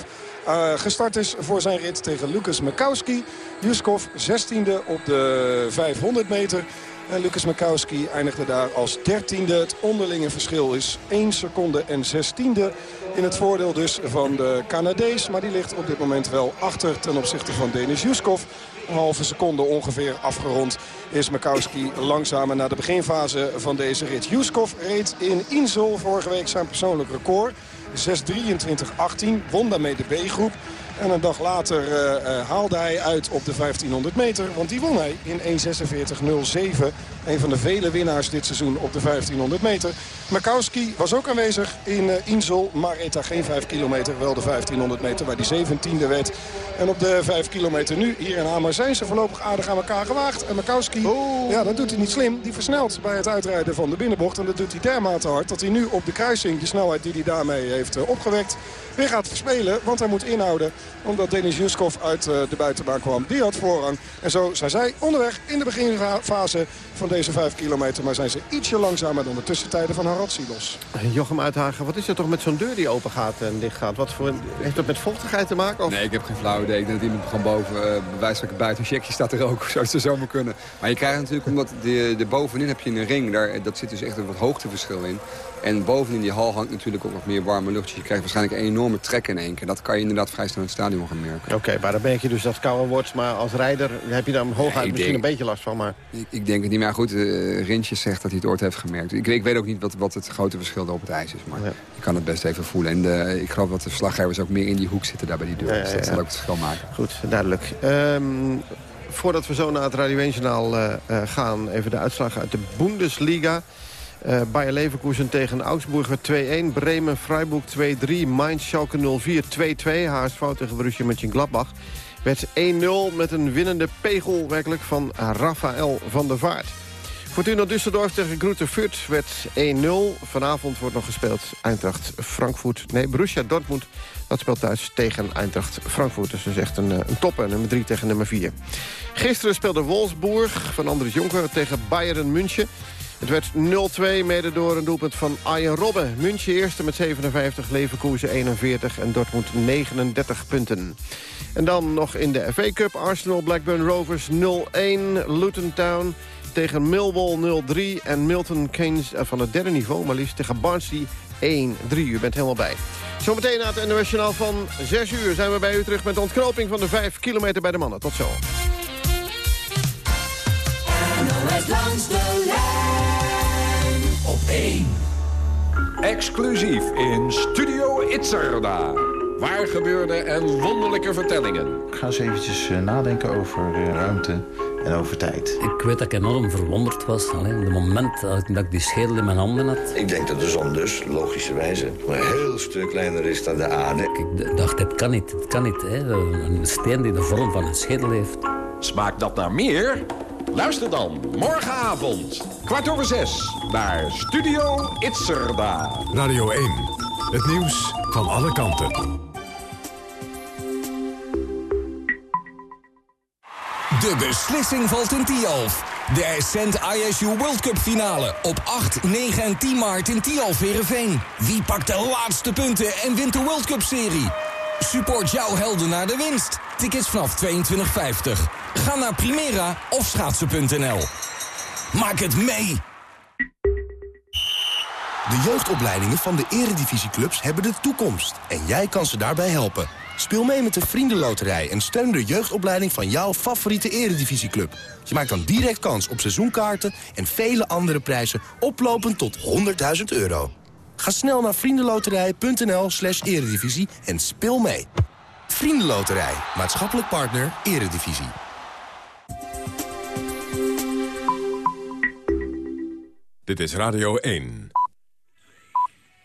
eh, gestart is voor zijn rit tegen Lucas Makowski. Juskov 16e op de 500 meter. En Lucas Makowski eindigde daar als dertiende. Het onderlinge verschil is 1 seconde en zestiende. In het voordeel dus van de Canadees. Maar die ligt op dit moment wel achter ten opzichte van Denis Juskov. Een halve seconde ongeveer afgerond is Makowski langzamer naar de beginfase van deze rit. Juskov reed in Insel vorige week zijn persoonlijk record. 6.23.18, won daarmee de B-groep. En een dag later eh, eh, haalde hij uit op de 1500 meter. Want die won hij in 1.46.07. Een van de vele winnaars dit seizoen op de 1500 meter. Makowski was ook aanwezig in uh, Insel. Maar reed daar geen 5 kilometer. Wel de 1500 meter waar die 17e werd. En op de 5 kilometer nu hier in Hamer zijn ze voorlopig aardig aan elkaar gewaagd. En Makowski, ja dat doet hij niet slim. Die versnelt bij het uitrijden van de binnenbocht. En dat doet hij dermate hard dat hij nu op de kruising de snelheid die hij daarmee heeft uh, opgewekt weer gaat verspelen. Want hij moet inhouden omdat Denis Juskov uit uh, de buitenbaan kwam. Die had voorrang. En zo zijn zij onderweg in de beginfase van deze 5 kilometer. Maar zijn ze ietsje langzamer dan de tussentijden van Harald Silos. Jochem Uithagen, wat is er toch met zo'n deur die open gaat en dicht gaat? Wat voor, heeft dat met vochtigheid te maken? Of? Nee, ik heb geen flauw idee. Ik denk dat iemand gewoon boven, uh, bij wijze van buiten een checkje staat er ook. (laughs) Zou het zomaar kunnen. Maar je krijgt natuurlijk, omdat de, de bovenin heb je een ring. Daar, dat zit dus echt een wat hoogteverschil in. En bovenin die hal hangt natuurlijk ook nog meer warme lucht. Dus je krijgt waarschijnlijk een enorme trek in één keer. Dat kan je inderdaad vrij snel in het stadion gaan merken. Oké, okay, maar dan merk je dus dat het kouder wordt. Maar als rijder heb je daar hooguit nee, misschien denk, een beetje last van. Maar... Ik, ik denk het niet. Maar goed, uh, Rintjes zegt dat hij het ooit heeft gemerkt. Ik, ik weet ook niet wat, wat het grote verschil op het ijs is. Maar ja. je kan het best even voelen. En de, ik geloof dat de verslaggevers ook meer in die hoek zitten daar bij die deur. Ja, dus dat zal ook het verschil maken. Goed, duidelijk. Um, voordat we zo naar het Radio 1-journaal uh, uh, gaan... even de uitslagen uit de Bundesliga... Uh, Bayer Leverkusen tegen Augsburger 2-1. Bremen, Freiburg 2-3. Mainz, Schalke 0-4, 2-2. HSV tegen Borussia Mönchengladbach. Werd 1-0 met een winnende pegel werkelijk van Rafael van der Vaart. Fortuna Düsseldorf tegen Groete Furt werd 1-0. Vanavond wordt nog gespeeld Eintracht Frankfurt. Nee, Borussia Dortmund dat speelt thuis tegen Eintracht Frankfurt. Dus dat is echt een, een topper, nummer 3 tegen nummer 4. Gisteren speelde Wolfsburg van Andries Jonker tegen Bayern München. Het werd 0-2, mede door een doelpunt van Arjen Robben. München eerste met 57, Leverkusen 41 en Dortmund 39 punten. En dan nog in de FA Cup, Arsenal Blackburn Rovers 0-1, Luton Town tegen Millwall 0-3... en Milton Keynes van het derde niveau, maar liefst tegen Barnsley 1-3. U bent helemaal bij. Zometeen na het internationaal van 6 uur zijn we bij u terug... met de ontknoping van de 5 kilometer bij de mannen. Tot zo. NOS langs de 1. Exclusief in Studio Itzerda. Waar gebeurde en wonderlijke vertellingen. Ik ga eens eventjes uh, nadenken over uh, ruimte en over tijd. Ik weet dat ik enorm verwonderd was. Alleen het moment dat ik die schedel in mijn handen had. Ik denk dat de zon dus, logischerwijze, een heel stuk kleiner is dan de aarde. Ik dacht, het kan niet, het kan niet. Hè. Een steen die de vorm van een schedel heeft. Smaakt dat naar meer? Luister dan morgenavond, kwart over zes, naar Studio Itzerda. Radio 1, het nieuws van alle kanten. De beslissing valt in Tialf. De Ascent ISU World Cup finale op 8, 9 en 10 maart in Tialf Verenveen. Wie pakt de laatste punten en wint de World Cup serie? Support jouw helden naar de winst. Tickets vanaf 22,50. Ga naar Primera of schaatsen.nl. Maak het mee! De jeugdopleidingen van de eredivisieclubs hebben de toekomst. En jij kan ze daarbij helpen. Speel mee met de Vriendenloterij en steun de jeugdopleiding van jouw favoriete eredivisieclub. Je maakt dan direct kans op seizoenkaarten en vele andere prijzen oplopend tot 100.000 euro. Ga snel naar vriendenloterij.nl slash eredivisie en speel mee. Vriendenloterij, maatschappelijk partner, eredivisie. Dit is Radio 1.